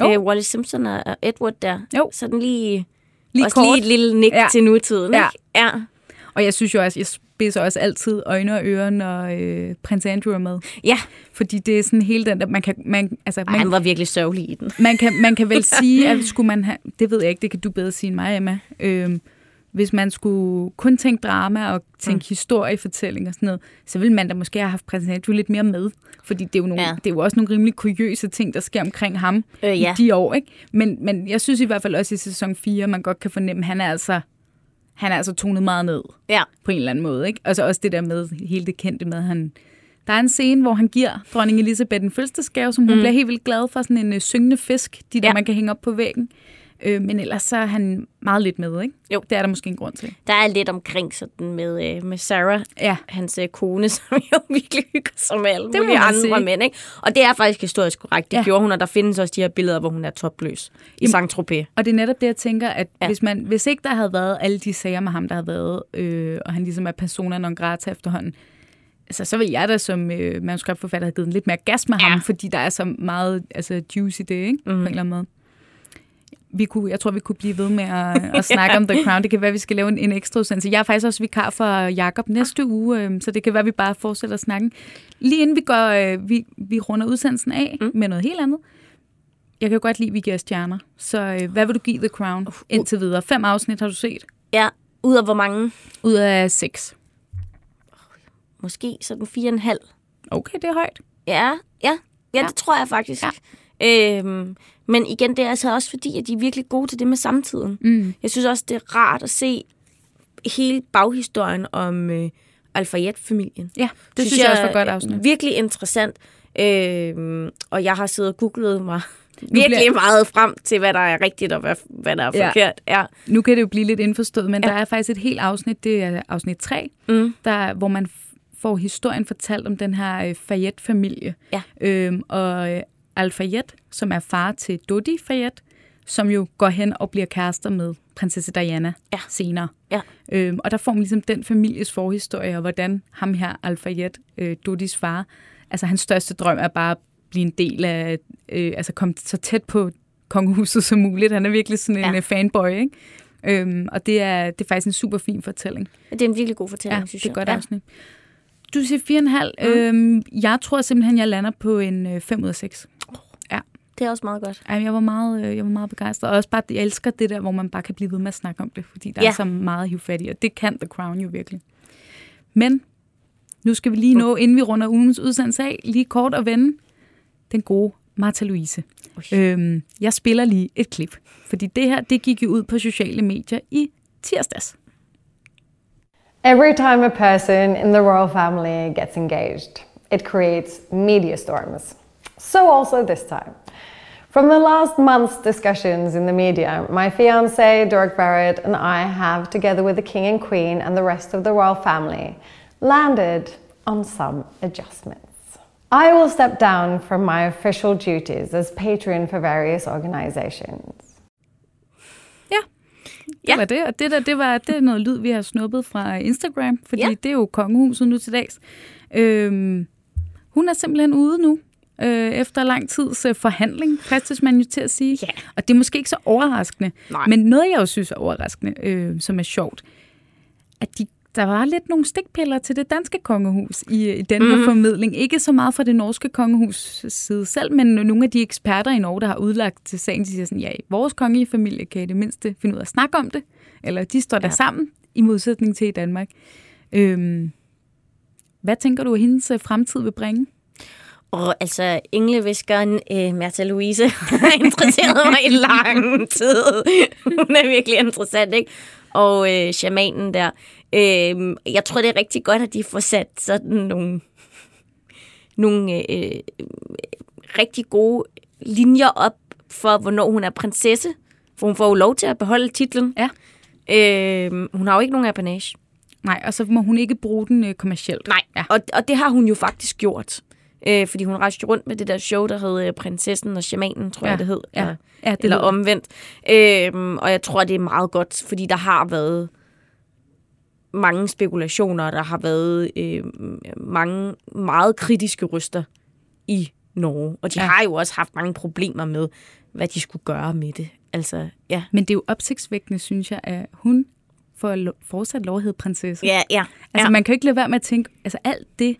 Jo. Øh, Wallace Simpson og, Edward der. Jo. Så den lige, Lige også kort. lige et lille nik ja. til nutiden. Ja. Ikke? ja. Og jeg synes jo også, jeg spidser også altid øjne og ører, når øh, prins Andrew er med. Ja, Fordi det er sådan hele den der, man kan, man, altså, Ej, man, han var virkelig sørgelig i den. man, kan, man kan vel sige, at skulle man have, det ved jeg ikke, det kan du bedre sige end mig, Emma, øhm, hvis man skulle kun tænke drama og tænke mm. historiefortælling og sådan noget, så ville man da måske have haft prins Andrew lidt mere med. Fordi det er jo, nogle, ja. Det er jo også nogle rimelig kuriøse ting, der sker omkring ham Øh, ja. i de år. Ikke? Men, men jeg synes i hvert fald også i sæson 4, man godt kan fornemme, at han er altså, han er altså tonet meget ned Ja. på en eller anden måde. Ikke? Altså også det der med, hele det kendte med, at han... Der er en scene, hvor han giver dronning Elisabeth en fødselsdagsgave, som hun mm. bliver helt vildt glad for, sådan en øh, syngende fisk, de der, Ja. man kan hænge op på væggen. Øh, men ellers så er han meget lidt med, ikke? Jo. Det er der måske en grund til. Der er lidt omkring sådan med, øh, med Sarah, Ja. hans øh, kone, som jo virkelig hygger sig med alle Det mulige andre sige. mænd. Ikke? Og det er faktisk historisk korrekt. Det Ja. gjorde hun, og der findes også de her billeder, hvor hun er topløs i Saint-Tropez. Og det er netop det, jeg tænker, at ja. Hvis, man, hvis ikke der havde været alle de sager med ham, der havde været, øh, og han ligesom er persona non grata efterhånden, altså, så vil jeg da som øh, manuskriptforfatter have givet en lidt mere gas med ja. Ja. ham, fordi der er så meget altså, juice i det, ikke? Mm. på en eller anden måde. Vi kunne, jeg tror, vi kunne blive ved med at, at snakke om The Crown. Det kan være, at vi skal lave en, en ekstra udsendelse. Jeg er faktisk også vikar for Jakob næste uge, øh, så det kan være, at vi bare fortsætter snakken. Lige inden vi går, øh, vi, vi runder udsendelsen af mm. med noget helt andet. Jeg kan jo godt lide, at vi giver stjerner. Så øh, hvad vil du give The Crown indtil videre? Fem afsnit har du set? Ja, ud af hvor mange? Ud af seks. Måske sådan fire og en halv. Okay, det er højt. Ja, ja, ja, ja. det tror jeg faktisk. Ja. Øhm, men igen, det er altså også fordi, at de er virkelig gode til det med samtiden. Mm. Jeg synes også, det er rart at se hele baghistorien om øh, Al-Fayed-familien. Ja, det synes, synes jeg også var godt afsnit. Virkelig interessant. Øhm, og jeg har siddet og googlet mig bliver- virkelig meget frem til, hvad der er rigtigt og hvad, hvad der er Ja. forkert. Ja. Nu kan det jo blive lidt indforstået, men ja. Der er faktisk et helt afsnit, det er afsnit 3, Mm. der, hvor man får historien fortalt om den her øh, Fayette-familie. Ja. Øhm, og øh, Al-Fayed, som er far til Dodi Fayed, som jo går hen og bliver kærester med prinsesse Diana Ja. senere. Ja. Øhm, og der får man ligesom den families forhistorie, og hvordan ham her, Al-Fayed, øh, Dodis far, altså hans største drøm er bare at blive en del af, øh, altså komme så tæt på kongehuset som muligt. Han er virkelig sådan en Ja. ja. fanboy, ikke? Øhm, og det er, det er faktisk en super fin fortælling. Det er en virkelig god fortælling, Ja, synes det er jeg. godt ja. afsnit. Du siger 4,5. Mm. Øhm, jeg tror simpelthen, jeg lander på en øh, 5 ud af 6. Det er også meget godt. Jeg var meget, øh, jeg var meget begejstret. Og også bare, jeg elsker det der, hvor man bare kan blive ved med at snakke om det, fordi der ja. Er så meget fat i, og det kan The Crown jo virkelig. Men nu skal vi lige nå, inden vi runder ugens udsendelse af, lige kort at vende den gode Martha Louise. Øhm, jeg spiller lige et klip, fordi det her, det gik jo ud på sociale medier i tirsdags. Every time a person in the royal family gets engaged, it creates media storms. So also this time. From the last month's discussions in the media, my fiance, Dirk Barrett, and I have, together with the King and Queen and the rest of the royal family, landed on some adjustments. I will step down from my official duties as patron for various organizations. Ja, det Ja. var det. Og det der, det var det er noget lyd, vi har snuppet fra Instagram, fordi Ja. det er jo kongehuset nu til dags. Øhm, hun er simpelthen ude nu, øh, efter lang tids øh, forhandling, fristes man jo til at sige. Ja. Og det er måske ikke så overraskende. Nej. Men noget, jeg jo synes er overraskende, øh, som er sjovt, at de, der var lidt nogle stikpiller til det danske kongehus i, i den her Mhm. formidling. Ikke så meget fra det norske kongehus side selv, men nogle af de eksperter i Norge, der har udlagt til sagen, de siger sådan, ja, vores kongelige familie kan i det mindste finde ud af at snakke om det, eller de står der Ja. sammen, i modsætning til i Danmark. Øhm, hvad tænker du, at hendes øh, fremtid vil bringe? Og altså, engleviskeren øh, Märtha Louise har interesseret mig i lang tid. Hun er virkelig interessant, ikke? Og øh, shamanen der. Øh, jeg tror, det er rigtig godt, at de får sat sådan nogle, nogle øh, øh, rigtig gode linjer op for, hvornår hun er prinsesse. For hun får jo lov til at beholde titlen. Ja. Øh, hun har jo ikke nogen apanage. Nej, og så må hun ikke bruge den øh, kommercielt. Nej, Ja. ja. og, og det har hun jo faktisk gjort. Øh, fordi hun rejste rundt med det der show, der hed øh, Prinsessen og Shamanen, tror Ja, jeg, det hed. ja. Eller, Ja, det eller omvendt. Øh, og jeg tror, det er meget godt, fordi der har været mange spekulationer, der har været øh, mange meget kritiske røster i Norge. Og de ja. har jo også haft mange problemer med, hvad de skulle gøre med det. Altså, ja. Men det er jo opsigtsvækkende, synes jeg, at hun får lo- fortsat lov at hedde prinsesse. Ja, ja. Altså, ja. man kan jo ikke lade være med at tænke, altså alt det,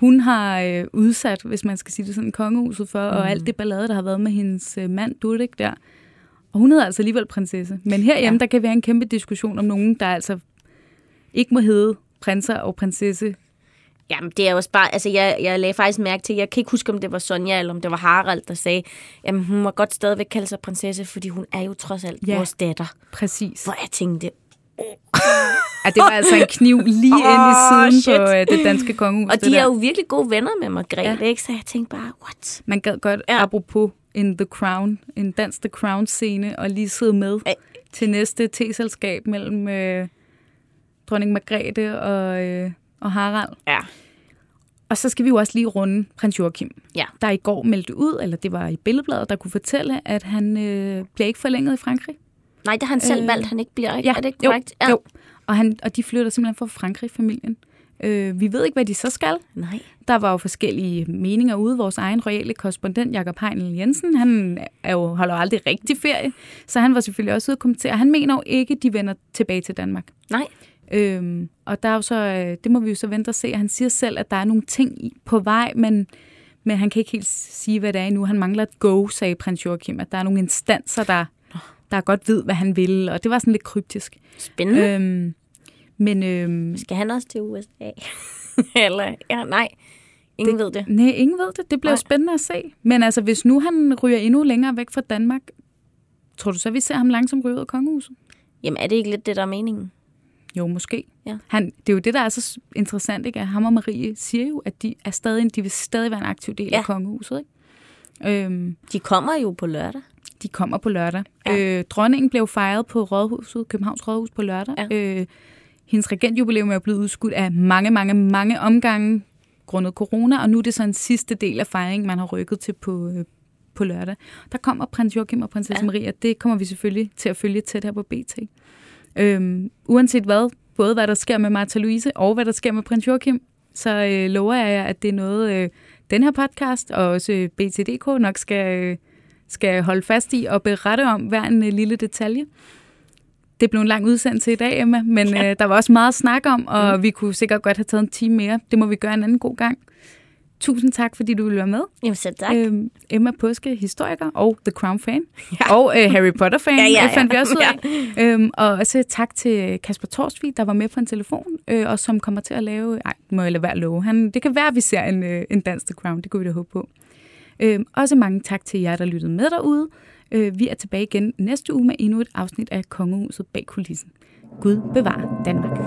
hun har øh, udsat, hvis man skal sige det sådan, kongehuset for, mm. og alt det ballade, der har været med hendes øh, mand, Dudik, der. Og hun hedder altså alligevel prinsesse. Men herhjemme, ja. der kan være en kæmpe diskussion om nogen, der altså ikke må hedde prinser og prinsesse. Jamen, det er jo også bare, altså jeg, jeg lagde faktisk mærke til, jeg kan ikke huske, om det var Sonja, eller om det var Harald, der sagde, jamen hun må godt stadigvæk kalde sig prinsesse, fordi hun er jo trods alt ja. vores datter. Præcis. Hvor jeg tænkte, Ja, det var altså en kniv lige ind i siden shit. på øh, det danske kongehus. og de er jo virkelig gode venner med Margrethe, Ja. ikke? Så jeg tænkte bare, what? Man gad godt, ja. Apropos en The Crown, en dans The Crown-scene, og lige sidde med Ej. til næste teselskab mellem øh, dronning Margrethe og, øh, og Harald. Ja. Og så skal vi jo også lige runde prins Joachim, Ja. der i går meldte ud, eller det var i Billedbladet, der kunne fortælle, at han øh, bliver ikke forlænget i Frankrig. Nej, det har han selv Øh, valgt, han ikke bliver, ikke? Ja, er det ikke jo, korrekt? Ja. jo. Og, han, og de flytter simpelthen fra Frankrig, familien. Øh, vi ved ikke, hvad de så skal. Nej. Der var jo forskellige meninger ude. Vores egen royale korrespondent, Jakob Heinl Jensen, han er jo, holder jo aldrig rigtig ferie, så han var selvfølgelig også ude og kommentere. Han mener jo ikke, de vender tilbage til Danmark. Nej. Øhm, og der er jo så, øh, det må vi jo så vente og se. Han siger selv, at der er nogle ting i- på vej, men, men han kan ikke helt sige, hvad det er endnu. Han mangler et go, sagde prins Joachim, at der er nogle instanser, der, der godt ved, hvad han vil, og det var sådan lidt kryptisk. Spændende. Øh. Øhm, men øhm, Skal han også til USA? eller, ja, nej. Ingen det, ved det. Nej, ingen ved det. Det bliver Nej. spændende at se. Men altså, hvis nu han ryger endnu længere væk fra Danmark, tror du så, vi ser ham langsomt ryge ud af kongehuset? Jamen, er det ikke lidt det, der er meningen? Jo, måske. Ja. Han, det er jo det, der er så interessant, ikke? At ham og Marie siger jo, at de, er stadig, de vil stadig være en aktiv del. Ja. af kongehuset, ikke? Øhm, De kommer jo på lørdag. de kommer på lørdag. Ja. Øh, dronningen blev fejret på Rådhuset, Københavns Rådhus på lørdag. Ja. Øh, hendes regentjubilæum er blevet udskudt af mange, mange, mange omgange grundet corona, og nu er det så en sidste del af fejringen, man har rykket til på, øh, på lørdag. Der kommer prins Joachim og prinsesse. Ja. Maria. Det kommer vi selvfølgelig til at følge tæt her på BT. Øhm, uanset hvad, både hvad der sker med Martha Louise og hvad der sker med prins Joachim, så øh, lover jeg jer, at det er noget, øh, den her podcast og også BTDK nok skal, skal holde fast i og berette om hver en øh, lille detalje. Det blev en lang udsendelse i dag, Emma, men ja. øh, der var også meget at snakke om, og mm. vi kunne sikkert godt have taget en time mere. Det må vi gøre en anden god gang. Tusind tak, fordi du ville være med. Jamen, så tak. Øhm, Emma Påske, historiker og The Crown-fan. Ja. Og øh, Harry Potter-fan, Ja, ja, øh, fandt vi ja. også ud af. Øhm, og også tak til Kasper Torsvig, der var med på en telefon, øh, og som kommer til at lave... Nej, må jeg lade være at love. Han, det kan være, at vi ser en, øh, en dans The Crown. Det kunne vi da håbe på. Øhm, også mange tak til jer, der lyttede med derude. Øh, vi er tilbage igen næste uge med endnu et afsnit af Kongehuset bag kulissen. Gud bevar Danmark.